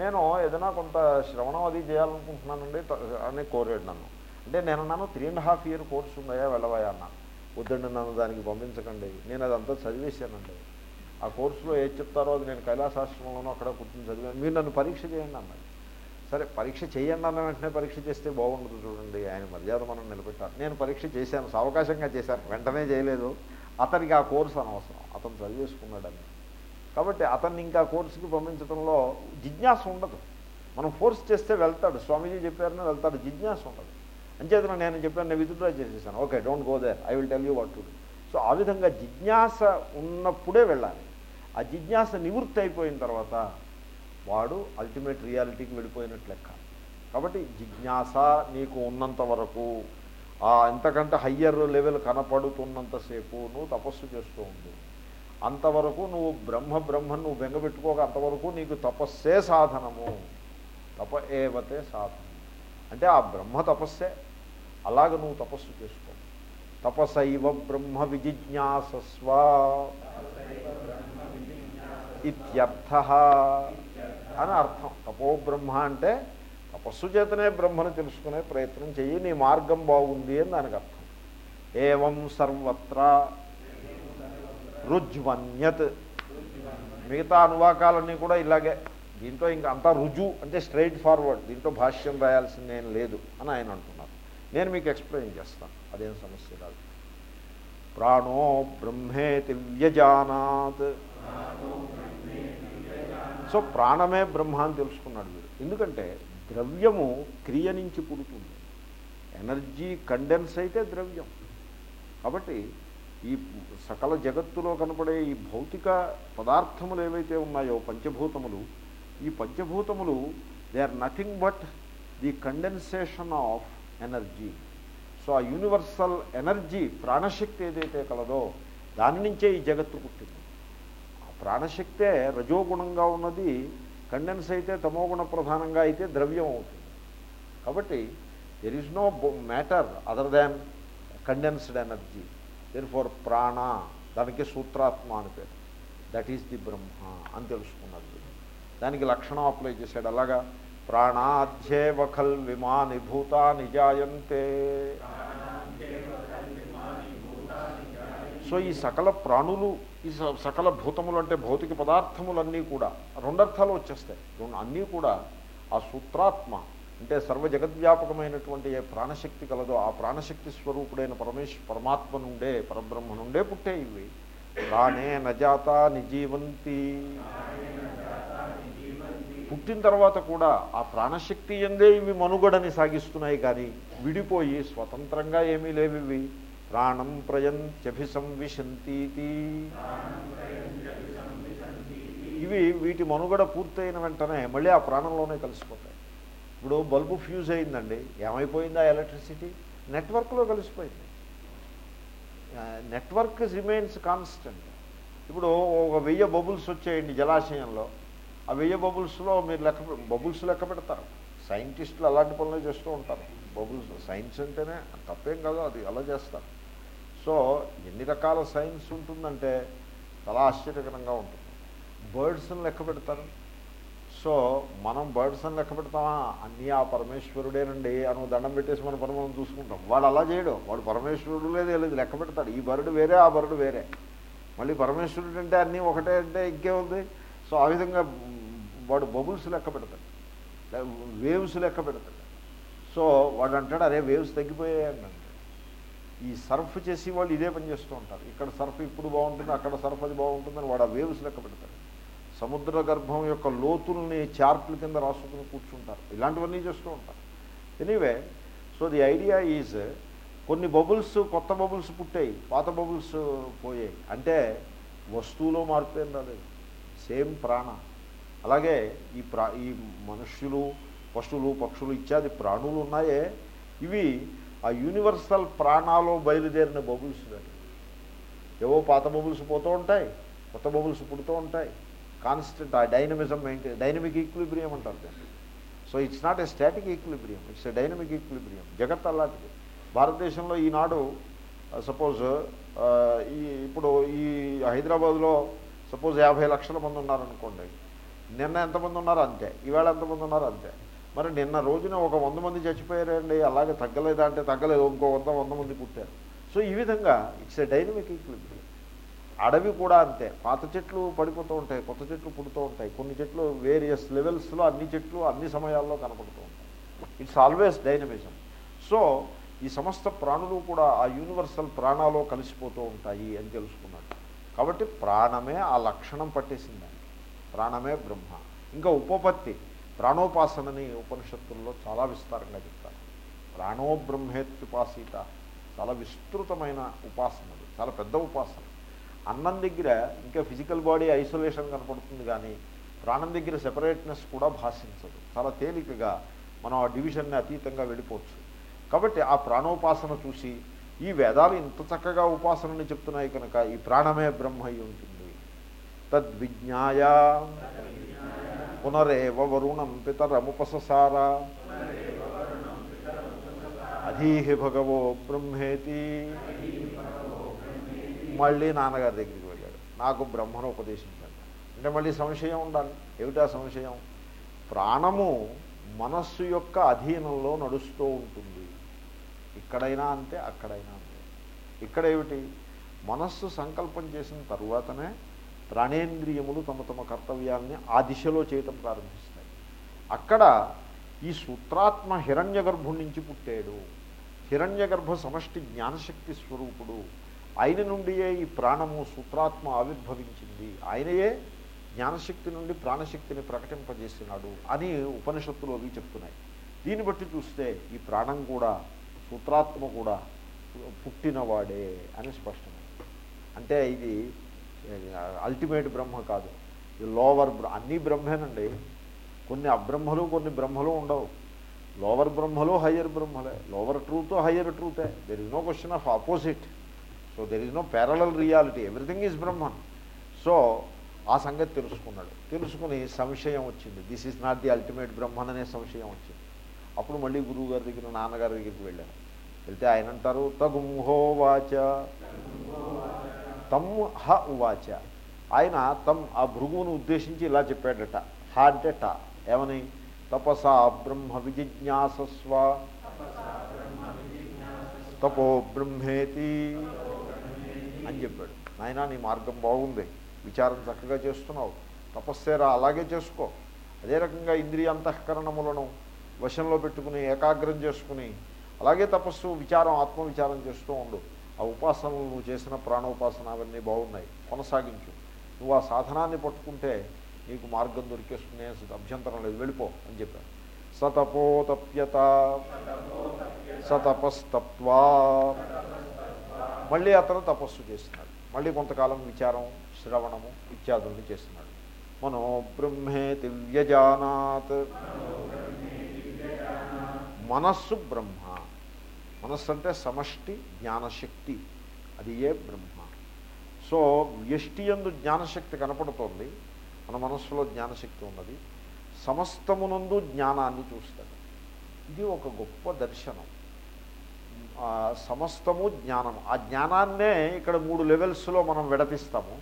నేను ఏదైనా కొంత శ్రవణం అది చేయాలనుకుంటున్నానండి అని కోరాడు నన్ను. అంటే నేను అన్నాను three and half year course ఉన్నాయా వెళ్ళవయా అన్నాను వద్దండి నన్ను దానికి పంపించకండి. నేను అదంతా చదివేశానండి. ఆ కోర్సులో ఏది చెప్తారో అది నేను కైలాసాశ్రమంలోనూ అక్కడ కూర్చొని చదివాను. మీరు నన్ను పరీక్ష చేయండి అన్నారు సరే పరీక్ష చేయండి అన్న వెంటనే పరీక్ష చేస్తే బాగుండదు చూడండి. ఆయన మర్యాద మనం నిలబెట్టాలి. నేను పరీక్ష చేశాను సావకాశంగా చేశాను. వెంటనే చేయలేదు. అతనికి ఆ కోర్సు అనవసరం. అతను చదివేసుకున్నాడని. కాబట్టి అతన్ని ఇంకా కోర్సుకి పంపించడంలో జిజ్ఞాస ఉండదు. మనం ఫోర్స్ చేస్తే వెళ్తాడు. స్వామీజీ చెప్పారని వెళ్తాడు. జిజ్ఞాస ఉండదు. అంచేతన నేను చెప్పాను నేను విత్డ్రా చేసేసాను. Okay don't go there I will tell you what to do so ఆ విధంగా జిజ్ఞాస ఉన్నప్పుడే వెళ్ళాలి. ఆ జిజ్ఞాస నివృత్తి అయిపోయిన తర్వాత వాడు అల్టిమేట్ రియాలిటీకి వెళ్ళిపోయినట్లు లెక్క. కాబట్టి జిజ్ఞాస నీకు ఉన్నంత వరకు ఆ ఎంతకంటే హయ్యర్ లెవెల్ కనపడుతున్నంతసేపు నువ్వు తపస్సు చేస్తూ ఉండు. అంతవరకు నువ్వు బ్రహ్మ బ్రహ్మ నువ్వు బెంగపెట్టుకోక అంతవరకు నీకు తపస్సే సాధనము. తప ఏవతే సాధనం అంటే ఆ బ్రహ్మ తపస్సే. అలాగ నువ్వు తపస్సు చేసుకో. తపసైవ బ్రహ్మ విజిజ్ఞాసస్వ. ఇత్యర్థ అని అర్థం. తపో బ్రహ్మ అంటే తపస్సు చేతనే బ్రహ్మను తెలుసుకునే ప్రయత్నం చెయ్యి నీ మార్గం బాగుంది అని దానికి అర్థం. ఏవం సర్వత్ర రుజ్వన్యత్. మిగతా అనువాకాలన్నీ కూడా ఇలాగే. దీంట్లో ఇంకా అంతా రుజు అంటే స్ట్రైట్ ఫార్వర్డ్. దీంట్లో భాష్యం రాయాల్సిందేం లేదు అని ఆయన అంటున్నారు. నేను మీకు ఎక్స్ప్లెయిన్ చేస్తాను అదేం సమస్య కాదు. ప్రాణో బ్రహ్మేతి వ్యజానాత్ సో ప్రాణమే బ్రహ్మ అని తెలుసుకున్నాడు వీడు. ఎందుకంటే ద్రవ్యము క్రియ నుంచి పుడుతుంది. ఎనర్జీ కండెన్స్ అయితే ద్రవ్యం. కాబట్టి ఈ సకల జగత్తులో కనపడే ఈ భౌతిక పదార్థములు ఏవైతే ఉన్నాయో పంచభూతములు ఈ పంచభూతములు they are nothing but the condensation of energy. So ఆ యూనివర్సల్ ఎనర్జీ ప్రాణశక్తి ఏదైతే కలదో దాని నుంచే ఈ జగత్తు పుట్టింది. ఆ ప్రాణశక్తే రజోగుణంగా ఉన్నది కండెన్స్ అయితే తమోగుణ ప్రధానంగా అయితే ద్రవ్యం అవుతుంది. కాబట్టి there is no matter other than condensed energy therefore ప్రాణ దానికి సూత్రాత్మ అని పేరు. దట్ ఈస్ ది బ్రహ్మ అని తెలుసుకున్నది దానికి లక్షణం అప్లై చేశాడు. అలాగా? ప్రాణాధ్యేవ ఖల్ విమాని భూతాని జాయంతే. సో ఈ సకల ప్రాణులు ఈ సకల భూతములు అంటే భౌతిక పదార్థములన్నీ కూడా రెండర్థాలు వచ్చేస్తాయి. అన్నీ కూడా ఆ సూత్రాత్మ అంటే సర్వ జగద్వ్యాపకమైనటువంటి ఏ ప్రాణశక్తి కలదో ఆ ప్రాణశక్తి స్వరూపుడైన పరమేశ్ పరమాత్మ నుండే పరబ్రహ్మ నుండే పుట్టే ఇవి. ప్రాణే నజాత నిజీవంతి పుట్టిన తర్వాత కూడా ఆ ప్రాణశక్తి ఎందే ఇవి మనుగడని సాగిస్తున్నాయి కానీ విడిపోయి స్వతంత్రంగా ఏమీ లేవు ఇవి ప్రాణం ప్రయంత్యభిసంవిశంతీతి. ఇవి వీటి మనుగడ పూర్తయిన వెంటనే మళ్ళీ ఆ ప్రాణంలోనే కలిసిపోతాయి. ఇప్పుడు బల్బు ఫ్యూజ్ అయిందండి. ఏమైపోయింది ఆ ఎలక్ట్రిసిటీ? నెట్వర్క్లో కలిసిపోయింది. Network remains constant. ఇప్పుడు ఒక వెయ్యి బబుల్స్ వచ్చాయండి జలాశయంలో. ఆ వెయ్యి బబుల్స్లో మీరు లెక్క బబుల్స్ లెక్క పెడతారు. సైంటిస్టులు అలాంటి పనులు చేస్తూ ఉంటారు. బబుల్స్ సైన్స్ అంటేనే తప్పేం కాదు అది అలా చేస్తారు. సో ఎన్ని రకాల సైన్స్ ఉంటుందంటే చాలా ఆశ్చర్యకరంగా ఉంటుంది. బర్డ్స్ని లెక్క పెడతారు. సో మనం బర్డ్స్ని లెక్క పెడతామా? అన్నీ ఆ పరమేశ్వరుడేనండి అని దండం పెట్టేసి మన పని మనం చూసుకుంటాం. వాడు అలా చేయడు. వాడు పరమేశ్వరుడు లేదే లేదు లెక్క పెడతాడు. ఈ బర్డ్ వేరే ఆ బర్డ్ వేరే. మళ్ళీ పరమేశ్వరుడు అంటే అన్నీ ఒకటే అంటే ఇంకేముంది? సో ఆ విధంగా వాడు బబుల్స్ లెక్క పెడతాడు. వేవ్స్ లెక్క పెడతాడు. సో వాడు అంటాడు అరే వేవ్స్ తగ్గిపోయాయి ఈ సర్ఫ్ చేసి వాళ్ళు ఇదే పని చేస్తూ ఉంటారు. ఇక్కడ సర్ఫ్ ఇప్పుడు బాగుంటుంది అక్కడ సర్ఫ్ అది బాగుంటుందని వాడు ఆ వేవ్స్ లెక్క పెడతాడు. సముద్ర గర్భం యొక్క లోతుల్ని చార్ట్ల కింద రాసుకుని కూర్చుంటారు. ఇలాంటివన్నీ చేస్తూ ఉంటారు. Anyway so the idea is కొన్ని బబుల్స్ కొత్త బబుల్స్ పుట్టాయి పాత బబుల్స్ పోయాయి. అంటే వస్తువులో మార్పు ఏం రాలేదు. సేమ్ ప్రాణ. అలాగే ఈ ప్రా ఈ మనుష్యులు పశువులు పక్షులు ఇత్యాది ప్రాణులు ఉన్నాయే. ఇవి ఆ యూనివర్సల్ ప్రాణాలో బయలుదేరిన బబుల్స్ ఏవో పాత బబుల్స్ పోతూ ఉంటాయి కొత్త బబుల్స్ పుడుతూ ఉంటాయి. కాన్స్టెంట్ ఆ డైనమిజం మెయింటైన్ డైనమిక్ ఈక్విలిబ్రియం అంటారు దాన్ని. So it's not a static equilibrium it's a dynamic equilibrium జగత్ అలాంటిది. భారతదేశంలో ఈనాడు సపోజ్ ఈ ఇప్పుడు ఈ హైదరాబాద్లో సపోజ్ యాభై లక్షల మంది ఉన్నారనుకోండి నిన్న ఎంతమంది ఉన్నారు? అంతే. ఈవేళ ఎంతమంది ఉన్నారు? అంతే. మరి నిన్న రోజున ఒక వంద మంది చచ్చిపోయారండి అలాగే తగ్గలేదా అంటే తగ్గలేదు ఇంకో వంద వంద మంది పుట్టారు. సో ఈ విధంగా ఇట్స్ ఎ డైనమిక్ ఈక్విలిబ్రియం. అడవి కూడా అంతే. పాత చెట్లు పడిపోతూ ఉంటాయి కొత్త చెట్లు పుడుతూ ఉంటాయి. కొన్ని చెట్లు వేరియస్ లెవెల్స్లో అన్ని చెట్లు అన్ని సమయాల్లో కనపడుతూ ఉంటాయి. It's always dynamism. సో ఈ సమస్త ప్రాణులు కూడా ఆ యూనివర్సల్ ప్రాణాలో కలిసిపోతూ ఉంటాయి అని తెలుసుకుంటాం కాబట్టి ప్రాణమే ఆ లక్షణం పట్టేసింది. ప్రాణమే బ్రహ్మ. ఇంకా ఉపపత్తి ప్రాణోపాసనని ఉపనిషత్తుల్లో చాలా విస్తారంగా చెప్తారు. ప్రాణో బ్రహ్మేత్యుపాసీత చాలా విస్తృతమైన ఉపాసనలు చాలా పెద్ద ఉపాసన. అన్నం దగ్గర ఇంకా ఫిజికల్ బాడీ ఐసోలేషన్ కనపడుతుంది కానీ ప్రాణం దగ్గర సెపరేట్నెస్ కూడా భాషించదు. చాలా తేలికగా మనం ఆ డివిజన్ని అతీతంగా వెళ్ళిపోవచ్చు. కాబట్టి ఆ ప్రాణోపాసన చూసి ఈ వేదాలు ఇంత చక్కగా ఉపాసనని చెప్తున్నాయి కనుక ఈ ప్రాణమే బ్రహ్మ అయి ఉంటుంది. తద్విజ్ఞాయ. పునరేవ వరుణం పితరముపససార. అధీహి భగవో బ్రహ్మేతి. మళ్ళీ నాన్నగారి దగ్గరికి వెళ్ళాడు. నాకు బ్రహ్మను ఉపదేశించండి. అంటే మళ్ళీ సంశయం ఉండాలి. ఏమిటా సంశయం? ప్రాణము మనస్సు యొక్క అధీనంలో నడుస్తూ ఉంటుంది. ఇక్కడైనా అంతే అక్కడైనా అంతే. ఇక్కడ ఏమిటి మనస్సు సంకల్పం చేసిన తరువాతనే ప్రాణేంద్రియములు తమ తమ కర్తవ్యాల్ని ఆ దిశలో చేయటం ప్రారంభిస్తాయి. అక్కడ ఈ సూత్రాత్మ హిరణ్య గర్భుడి నుంచి పుట్టాడు. హిరణ్య గర్భ సమష్టి జ్ఞానశక్తి స్వరూపుడు. ఆయన నుండియే ఈ ప్రాణము సూత్రాత్మ ఆవిర్భవించింది. ఆయనయే జ్ఞానశక్తి నుండి ప్రాణశక్తిని ప్రకటింపజేసినాడు అని ఉపనిషత్తులు అవి చెప్తున్నాయి. దీన్ని బట్టి చూస్తే ఈ ప్రాణం కూడా సూత్రాత్మ కూడా పుట్టినవాడే అని స్పష్టమైంది అంటే ఇది అల్టిమేట్ బ్రహ్మ కాదు. ఇది లోవర్ అన్నీ బ్రహ్మేనండి. కొన్ని అబ్రహ్మలు కొన్ని బ్రహ్మలు ఉండవు. లోవర్ బ్రహ్మలు హయ్యర్ బ్రహ్మలే. Lower truth higher ట్రూతే there is no question of opposite so there is no parallel reality everything is Brahman so ఆ సంగతి తెలుసుకున్నాడు. తెలుసుకుని సంశయం వచ్చింది. This is not the ultimate Brahman అనే సంశయం వచ్చింది. అప్పుడు మళ్ళీ గురువు గారి దగ్గర నాన్నగారి దగ్గరికి వెళ్ళాను. వెళ్తే ఆయన అంటారు తగుంహోవాచ తమ్ హ ఉవాచ. ఆయన తమ్ ఆ భృగువును ఉద్దేశించి ఇలా చెప్పాడట హాడట ఏమని? తపసా బ్రహ్మ విజిజ్ఞాసస్వ. తపో బ్రహ్మేతి అని చెప్పాడు. నాయన నీ మార్గం బాగుంది. విచారం చక్కగా చేస్తున్నావు. తపస్సేరా అలాగే చేసుకో. అదే రకంగా ఇంద్రియ అంతఃకరణములను వశంలో పెట్టుకుని ఏకాగ్రం చేసుకుని అలాగే తపస్సు విచారం ఆత్మవిచారం చేస్తూ ఉండు. ఆ ఉపాసనలు నువ్వు చేసిన ప్రాణోపాసన అవన్నీ బాగున్నాయి. కొనసాగించు. నువ్వు ఆ సాధనాన్ని పట్టుకుంటే నీకు మార్గం దొరికేసుకునే అభ్యంతరం లేదు. వెళ్ళిపో అని చెప్పాను సతపోతప్యత. సతపస్తత్వా మళ్ళీ అతను తపస్సు చేస్తున్నాడు. మళ్ళీ కొంతకాలం విచారం శ్రవణము ఇత్యాదులను చేస్తున్నాడు. మనో బ్రహ్మేతి వ్యజానాత్ మనస్సు బ్రహ్మ. మనస్సు అంటే సమష్టి జ్ఞానశక్తి. అది ఏ బ్రహ్మ? సో వ్యష్టి ఎందు జ్ఞానశక్తి కనపడుతోంది. మన మనస్సులో జ్ఞానశక్తి ఉన్నది. సమస్తమునందు జ్ఞానాన్ని చూస్తాడు. ఇది ఒక గొప్ప దర్శనం. సమస్తము జ్ఞానము. ఆ జ్ఞానాన్నే ఇక్కడ మూడు లెవెల్స్లో మనం విడతిస్తాము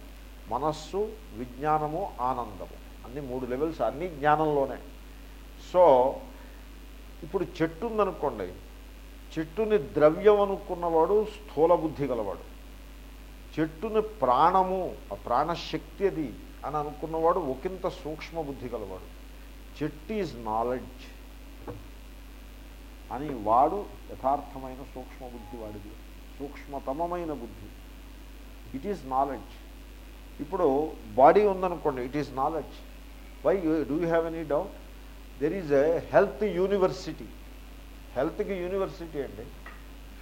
మనస్సు విజ్ఞానము ఆనందము. అన్ని మూడు లెవెల్స్ అన్ని జ్ఞానంలోనే. సో ఇప్పుడు చెట్టు ఉందనుకోండి చెట్టుని ద్రవ్యం అనుకున్నవాడు స్థూల బుద్ధి గలవాడు. చెట్టుని ప్రాణము ఆ ప్రాణశక్తి అది అని అనుకున్నవాడు ఒకంత సూక్ష్మ బుద్ధి గలవాడు. చెట్టు ఈజ్ నాలెడ్జ్ అని వాడు యథార్థమైన సూక్ష్మ బుద్ధి వాడిది. సూక్ష్మతమమైన బుద్ధి. ఇట్ ఈజ్ నాలెడ్జ్ ఇప్పుడు బాడీ ఉందనుకోండి it is knowledge why do you have any doubt there is a health university హెల్త్కి యూనివర్సిటీ అండి.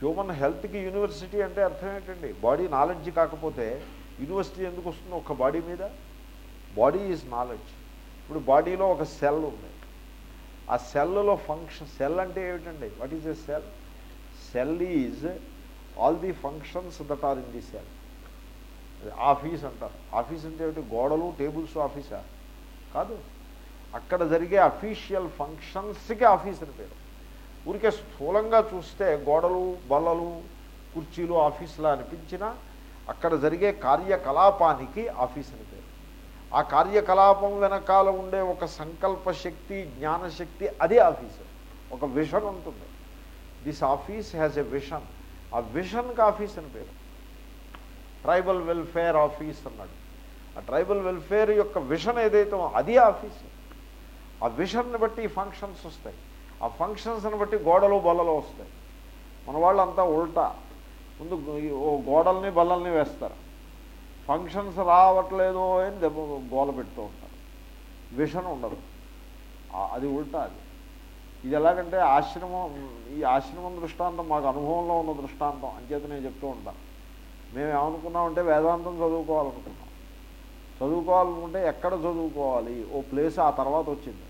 హ్యూమన్ హెల్త్కి యూనివర్సిటీ అంటే అర్థం ఏంటండి? బాడీ నాలెడ్జ్ కాకపోతే యూనివర్సిటీ ఎందుకు వస్తుంది ఒక బాడీ మీద? బాడీ ఈజ్ నాలెడ్జ్ ఇప్పుడు బాడీలో ఒక సెల్ ఉంది. ఆ సెల్లో ఫంక్షన్ సెల్ అంటే ఏమిటండి? What is a cell cell is all the functions that are in the cell office అంటారు. ఆఫీస్ అంటే ఏమిటి? గోడలు టేబుల్స్ ఆఫీసా కాదు. అక్కడ జరిగే అఫీషియల్ ఫంక్షన్స్కి ఆఫీస్ అని పేరు. ఊరికే స్థూలంగా చూస్తే గోడలు బల్లలు కుర్చీలు ఆఫీసులా అనిపించినా అక్కడ జరిగే కార్యకలాపానికి ఆఫీస్ అని పేరు. ఆ కార్యకలాపం వెనకాల ఉండే ఒక సంకల్ప శక్తి జ్ఞానశక్తి అదే ఆఫీసు ఒక విషన్ ఉంటుంది. This office has a vision. ఆ విషన్కి ఆఫీస్ అని పేరు. ట్రైబల్ వెల్ఫేర్ ఆఫీస్ అన్నాడు. ఆ ట్రైబల్ వెల్ఫేర్ యొక్క విషన్ ఏదైతే అది ఆఫీస్ ఆ విషన్ని బట్టి ఫంక్షన్స్ వస్తాయి. ఆ ఫంక్షన్స్ని బట్టి గోడలు బల్లలు వస్తాయి. మన వాళ్ళంతా ఉల్టా. ముందు ఓ గోడల్ని బల్లల్ని వేస్తారు. ఫంక్షన్స్ రావట్లేదు అని దెబ్బ గోల పెడుతూ ఉంటారు. విషన్ ఉండదు. అది ఉల్టా అది. ఇది ఎలాగంటే ఆశ్రమం ఈ ఆశ్రమం దృష్టాంతం మాకు అనుభవంలో ఉన్న దృష్టాంతం అంచేత నేను చెప్తూ ఉంటాను మేము ఏమనుకున్నామంటే వేదాంతం చదువుకోవాలనుకున్నాం. చదువుకోవాలనుకుంటే ఎక్కడ చదువుకోవాలి? ఓ ప్లేస్ ఆ తర్వాత వచ్చింది.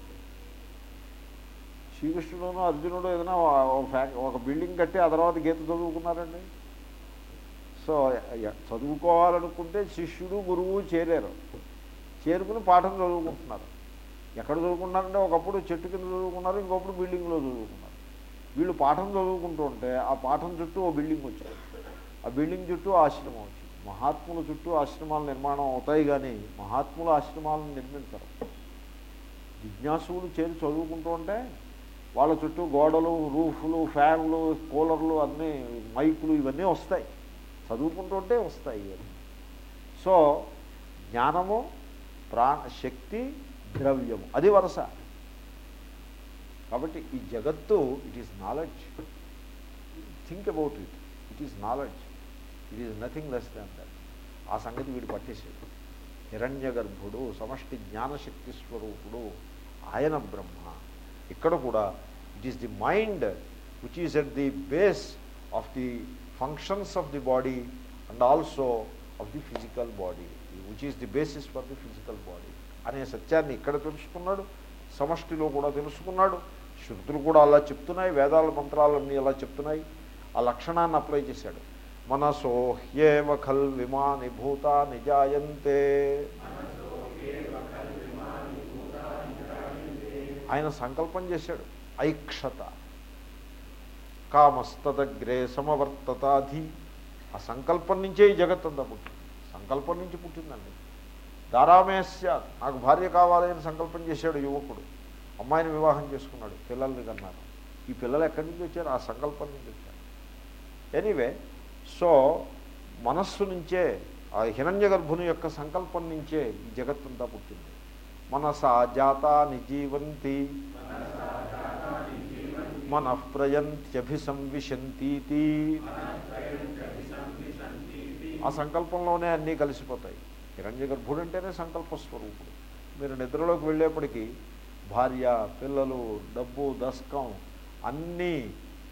శ్రీకృష్ణుడును అర్జునుడు ఏదైనా ఒక ఒక బిల్డింగ్ కట్టి ఆ తర్వాత గీత చదువుకున్నారండి. సో చదువుకోవాలనుకుంటే శిష్యుడు గురువు చేరారు. చేరుకుని పాఠం చదువుకుంటున్నారు. ఎక్కడ చదువుకున్నారంటే ఒకప్పుడు చెట్టు కింద చదువుకున్నారు ఇంకొప్పుడు బిల్డింగ్లో చదువుకున్నారు. వీళ్ళు పాఠం చదువుకుంటూ ఉంటే ఆ పాఠం చుట్టూ ఓ బిల్డింగ్ వచ్చారు ఆ బిల్డింగ్ చుట్టూ ఆశ్రమం వచ్చింది. మహాత్ముల చుట్టూ ఆశ్రమాలు నిర్మాణం అవుతాయి కానీ మహాత్ముల ఆశ్రమాలను నిర్మించరు. జిజ్ఞాసువులు చేరి చదువుకుంటూ ఉంటే వాళ్ళ చుట్టూ గోడలు రూఫ్లు ఫ్యాన్లు కూలర్లు అన్నీ మైకులు ఇవన్నీ వస్తాయి. చదువుకుంటుంటే వస్తాయి ఇవన్నీ సో జ్ఞానము ప్రాణ శక్తి ద్రవ్యము. అది వరస. కాబట్టి ఈ జగత్తు it is knowledge think about it it is knowledge it is nothing less than that ఆ సంగతి వీడు పట్టేసాడు హిరణ్య గర్భుడు సమష్టి జ్ఞానశక్తి స్వరూపుడు ఆయన బ్రహ్మ. ఇక్కడ కూడా it is the mind which is at the base of the functions of the body and also of the physical body which is the basis for the physical body అనే సత్యాన్ని ఇక్కడ తెలుసుకున్నాడు సమష్టిలో కూడా తెలుసుకున్నాడు శృతులు కూడా అలా చెప్తున్నాయి వేదాల మంత్రాలన్నీ అలా చెప్తున్నాయి ఆ లక్షణాన్ని అప్లై చేశాడు. మనసో హ్యేవ ఖల్ విమాని భూత నిజాయంతే ఆయన సంకల్పం చేశాడు. ఐక్షత. కామస్తదగ్రే సమవర్తతాధి. ఆ సంకల్పం నుంచే ఈ జగత్తంతా పుట్టింది. సంకల్పం నుంచి పుట్టిందండి. దారామేస్య నాకు భార్య కావాలి అని సంకల్పం చేశాడు యువకుడు. అమ్మాయిని వివాహం చేసుకున్నాడు. పిల్లల్ని కన్నారు. ఈ పిల్లలు ఎక్కడి నుంచి వచ్చారు? ఆ సంకల్పం నుంచి వచ్చారు. ఎనీవే సో మనస్సు నుంచే ఆ హిరణ్య గర్భుని యొక్క సంకల్పం నుంచే ఈ జగత్తంతా పుట్టింది. మనసా జాతా నిజీవంతి మనఃప్రయంత్యభిసంవిశంతీతి ఆ సంకల్పంలోనే అన్నీ కలిసిపోతాయి. హిరణ్య గర్భుడు అంటేనే సంకల్ప స్వరూపుడు మీరు నిద్రలోకి వెళ్ళేప్పటికీ భార్య పిల్లలు డబ్బు దస్కం అన్నీ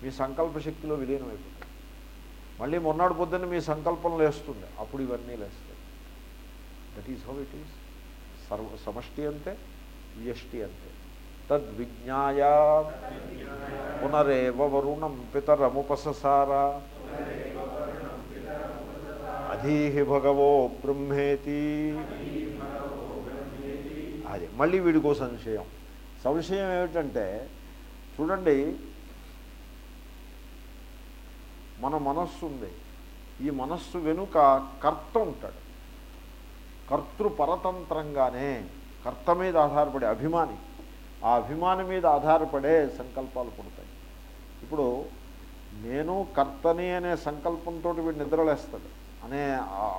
మీ సంకల్ప శక్తిలో విలీనమైపోతాయి. మళ్ళీ మొన్నటి పొద్దున్న మీ సంకల్పం లేస్తుంది అప్పుడు ఇవన్నీ లేస్తాయి. That is how it is సర్వ సమష్టి అంతే వ్యష్టి అంతే తద్విజ్ఞాయ పునరేవ వరుణం పితరముపససార అధీహి భగవో బ్రహ్మేతి అది మళ్ళీ వీడికో సంశయం. సంశయం ఏమిటంటే చూడండి మన మనస్సు ఉంది ఈ మనస్సు వెనుక కర్త ఉంటాడు. కర్తృపరతంత్రంగానే కర్త మీద ఆధారపడే అభిమాని ఆ అభిమాని మీద ఆధారపడే సంకల్పాలు పుడతాయి. ఇప్పుడు నేను కర్తని అనే సంకల్పంతో వీడు నిద్రలేస్తాడు అనే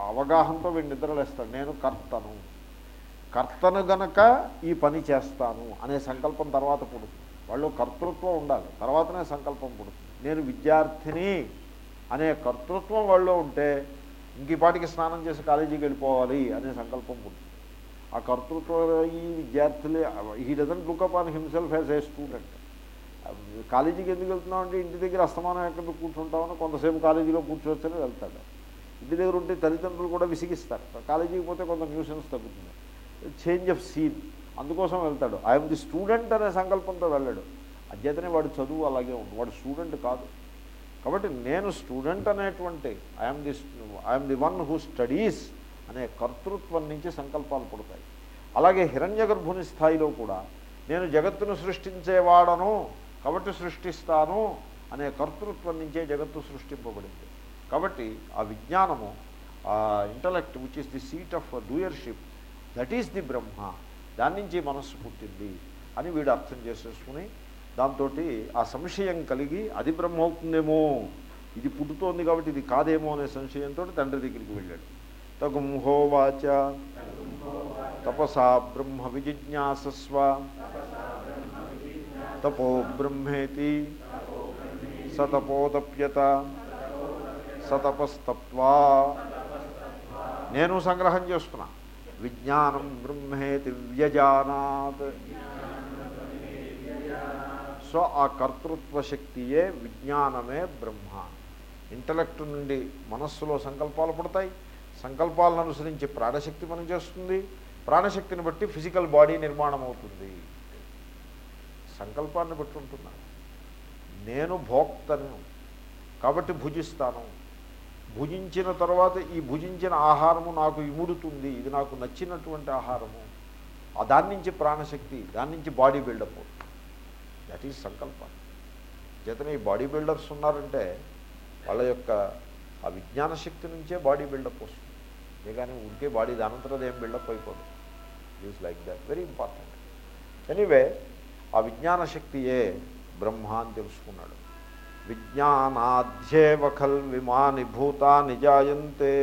అవగాహనతో వీడు నిద్రలేస్తాడు నేను కర్తను కర్తను గనక ఈ పని చేస్తాను అనే సంకల్పం తర్వాత పుడుతుంది. వాళ్ళు కర్తృత్వం ఉండాలి తర్వాతనే సంకల్పం పుడుతుంది. నేను విద్యార్థిని అనే కర్తృత్వం వాళ్ళు ఉంటే ఇంక పాటికి స్నానం చేసి కాలేజీకి వెళ్ళిపోవాలి అనే సంకల్పం ఉంటుంది ఆ కర్తృత్వం ఈ విద్యార్థులే he doesn't look up on himself as a student. కాలేజీకి ఎందుకు వెళ్తున్నావు అంటే ఇంటి దగ్గర అస్తమానం ఎక్కడ కూర్చుంటామని కొంతసేపు కాలేజీలో కూర్చోవచ్చని వెళ్తాడు. ఇంటి దగ్గర ఉంటే తల్లిదండ్రులు కూడా విసిగిస్తారు. కాలేజీకి పోతే కొంత న్యూసెన్స్ తగ్గుతుంది. చేంజ్ ఆఫ్ సీన్ అందుకోసం వెళ్తాడు. ఐఎమ్ ది స్టూడెంట్ అనే సంకల్పంతో వెళ్ళాడు. అధ్యతనే వాడు చదువు అలాగే ఉంది వాడు స్టూడెంట్ కాదు. కాబట్టి నేను స్టూడెంట్ అనేటువంటి I'm the I'm the one who studies అనే కర్తృత్వం నుంచి సంకల్పాలు పుడతాయి. అలాగే హిరణ్య గర్భుని స్థాయిలో కూడా నేను జగత్తును సృష్టించేవాడను కాబట్టి సృష్టిస్తాను అనే కర్తృత్వం నుంచే జగత్తు సృష్టింపబడింది. కాబట్టి ఆ విజ్ఞానము ఆ intellect which is the seat of doership that is the Brahma దాని నుంచి మనస్సు పుట్టింది అని వీడు అర్థం చేసేసుకుని దాంతో ఆ సంశయం కలిగి అది బ్రహ్మ అవుతుందేమో ఇది పుట్టుతోంది కాబట్టి ఇది కాదేమో అనే సంశయంతో తండ్రి దగ్గరికి వెళ్ళాడు. తగుంహోవాచ తపసా బ్రహ్మ విజిజ్ఞాసస్వ. తపో బ్రహ్మేతి. సతపోదప్యత. సతపస్తత్వా నేను సంగ్రహం చేస్తున్నా. విజ్ఞానం బ్రహ్మేతి వ్యజానాత్. సో ఆ కర్తృత్వ శక్తియే విజ్ఞానమే బ్రహ్మ. ఇంటలెక్ట్ నుండి మనస్సులో సంకల్పాలు పుడతాయి. సంకల్పాలను అనుసరించి ప్రాణశక్తి మనం చేస్తుంది. ప్రాణశక్తిని బట్టి ఫిజికల్ బాడీ నిర్మాణం అవుతుంది. సంకల్పాన్ని బట్టి ఉంటున్నాను. నేను భోక్తను కాబట్టి భుజిస్తాను. భుజించిన తర్వాత ఈ భుజించిన ఆహారము నాకు ఇముడుతుంది. ఇది నాకు నచ్చినటువంటి ఆహారము. దాని నుంచి ప్రాణశక్తి దాని నుంచి బాడీ బిల్డప్ అవుతుంది. దట్ ఈజ్ సంకల్పం చేతనే ఈ బాడీ బిల్డర్స్ ఉన్నారంటే వాళ్ళ యొక్క ఆ విజ్ఞాన శక్తి నుంచే బాడీ బిల్డప్ వస్తుంది అంతేగాని కానీ ఉంటే బాడీ దానంతరం ఏం బిల్డప్ అయిపోదు is like that very important anyway ఆ విజ్ఞాన శక్తియే బ్రహ్మ అని తెలుసుకున్నాడు విజ్ఞానాధ్యేవ ఖల్ విమాని భూతాని జాయంతే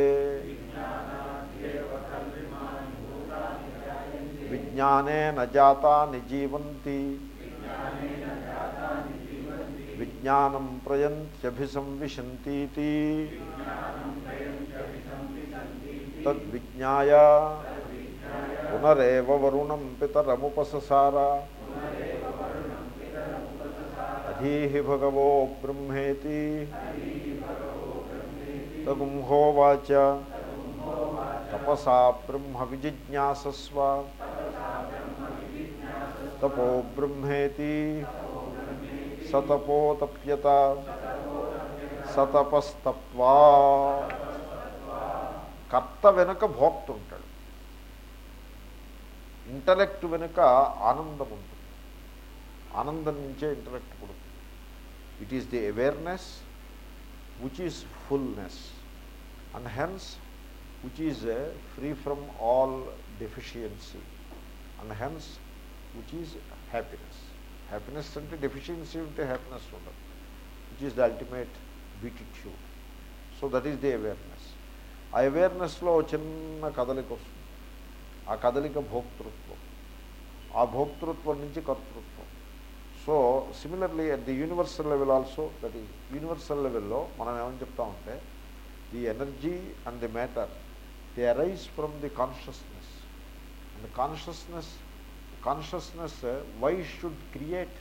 విజ్ఞానే జాతాని జీవంతి విజ్ఞానం ప్రయంత్యభిసంవిశంతీతి తద్విజ్ఞాయ పునరేవ వరుణం పితరముపససార అధీహి భగవో బ్రహ్మేతి తగుంహోవాచ తపసా బ్రహ్మ విజిజ్ఞాసస్వ తపో బ్రహ్మేతి సతపోతప్యత సతపస్తప్వా. కర్త వెనుక భోక్త ఉంటాడు. ఇంటలెక్ట్ వెనుక ఆనందం ఉంటుంది. ఆనందం నుంచే ఇంటలెక్ట్ పుడుతుంది it is the awareness which is fullness and hence which is free from all deficiency and hence which is happiness happiness అంటే డెఫిషియన్సీ ఉంటే హ్యాపీనెస్ ఉండదు. Which is the ultimate beatitude so that is the awareness ఆ అవేర్నెస్లో చిన్న కదలిక వస్తుంది. ఆ కదలిక భోక్తృత్వం. ఆ భోక్తృత్వం నుంచి కర్తృత్వం. So similarly at the universal level also that ఈ యూనివర్సల్ లెవెల్లో మనం ఏమని చెప్తామంటే the energy and the matter the arise from the consciousness and consciousness consciousness why should create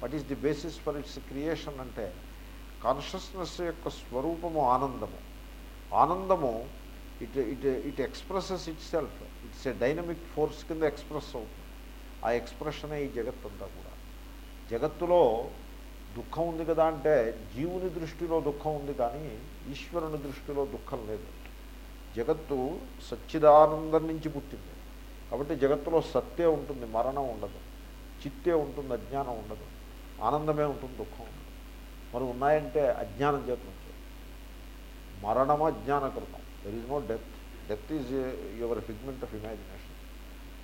what is the basis for its creation అంటే కాన్షియస్నెస్ యొక్క స్వరూపము ఆనందము. ఆనందము it it it expresses itself it's a dynamic force కింద ఎక్స్ప్రెస్ అవుతుంది. ఆ ఎక్స్ప్రెషనే ఈ జగత్తంతా కూడా. జగత్తులో దుఃఖం ఉంది కదా అంటే జీవుని దృష్టిలో దుఃఖం ఉంది కానీ ఈశ్వరుని దృష్టిలో దుఃఖం లేదు. జగత్తు సచ్చిదానందం నుంచి పుట్టింది. కాబట్టి జగత్తులో సత్తే ఉంటుంది మరణం ఉండదు చిత్తే ఉంటుంది అజ్ఞానం ఉండదు ఆనందమే ఉంటుంది దుఃఖం ఉండదు. మరి ఉన్నాయంటే అజ్ఞానం చేత మరణం మరణము అజ్ఞానకృతం there is no death death is your figment of imagination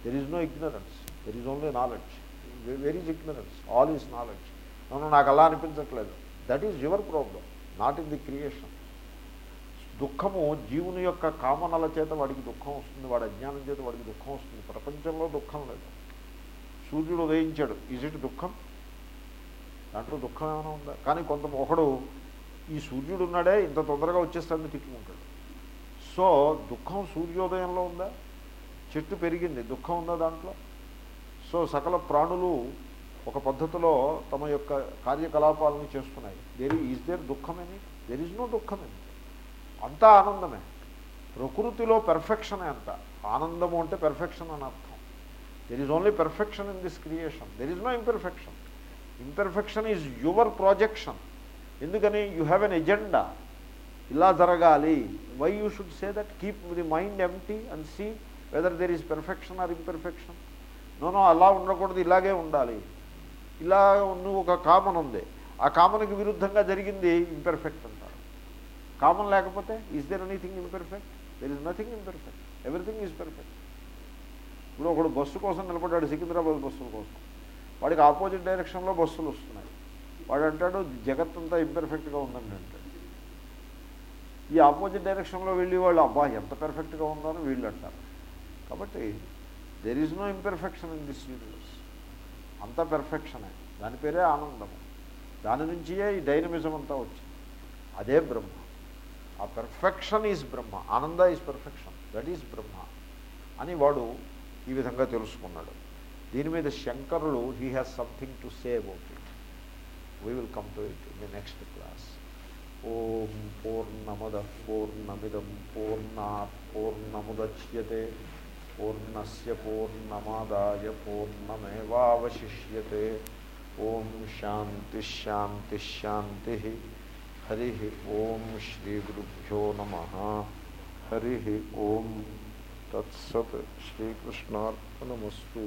there is no ignorance there is only knowledge where is ignorance all is knowledge నన్ను నాకు అలా అనిపించట్లేదు. That is your problem not in the creation దుఃఖము జీవుని యొక్క కామనల చేత వాడికి దుఃఖం వస్తుంది వాడి అజ్ఞానం చేత వాడికి దుఃఖం వస్తుంది. ప్రపంచంలో దుఃఖం లేదు. సూర్యుడు ఉదయించాడు. ఈజ్ ఇట్ దుఃఖం? దాంట్లో దుఃఖం ఏమైనా ఉందా? కానీ కొంత ఒకడు ఈ సూర్యుడు ఉన్నాడే ఇంత తొందరగా వచ్చేస్తాడని తిట్టుకుంటాడు. సో దుఃఖం సూర్యోదయంలో ఉందా? చెట్టు పెరిగింది. దుఃఖం ఉందా దాంట్లో? సో సకల ప్రాణులు ఒక పద్ధతిలో తమ యొక్క కార్యకలాపాలను చేస్తున్నాయి. దేర్ ఈజ్ దేర్ దుఃఖమని దెర్ ఈజ్ నో దుఃఖమని అంతా ఆనందమే. ప్రకృతిలో పెర్ఫెక్షనే అంత. ఆనందము అంటే పెర్ఫెక్షన్ అని అర్థం. There is only perfection in this creation there is no imperfection imperfection is your projection ఎందుకని? యూ హ్యావ్ ఎన్ ఎజెండా ఇలా జరగాలి. Why you should say that keep the mind empty and see whether there is perfection or imperfection no no అలా ఉండకూడదు. ఇలాగే ఉండాలి. ఇలా నువ్వు ఒక కామన్ ఉంది. ఆ కామన్కి విరుద్ధంగా జరిగింది ఇంపెర్ఫెక్ట్ అంటే కామన్ లేకపోతే is there anything imperfect there is nothing imperfect everything is perfect ఇప్పుడు ఒకడు బస్సు కోసం నిలబడ్డాడు సికింద్రాబాద్ బస్సుల కోసం. వాడికి ఆపోజిట్ డైరెక్షన్లో బస్సులు వస్తున్నాయి. వాడు అంటాడు జగత్తంతా ఇంపెర్ఫెక్ట్గా ఉందండి అంటాడు. ఈ ఆపోజిట్ డైరెక్షన్లో వెళ్ళి వాళ్ళు అబ్బా ఎంత పెర్ఫెక్ట్గా ఉందో అని వీళ్ళు అంటారు. కాబట్టి there is no imperfection in this universe అంత పెర్ఫెక్షనే దాని పేరే ఆనందము. దాని నుంచియే ఈ డైనమిజం అంతా వచ్చింది. అదే బ్రహ్మ. ఆ perfection is Brahma ananda is perfection that is Brahma అని వాడు ఈ విధంగా తెలుసుకున్నాడు. దీని మీద శంకరులు he has something to say about it we will come to it in the next class ఓం పూర్ణమద పూర్ణమిదం పూర్ణా పూర్ణముద్యతే. పూర్ణస్య పూర్ణమాదాయ పూర్ణమేవాశిష్యే ఓం శాంతి శాంతి శాంతి. హరి ఓం శ్రీ గురుభ్యో నమ. హరి ఓం తత్సత్ శ్రీకృష్ణార్పణమస్తు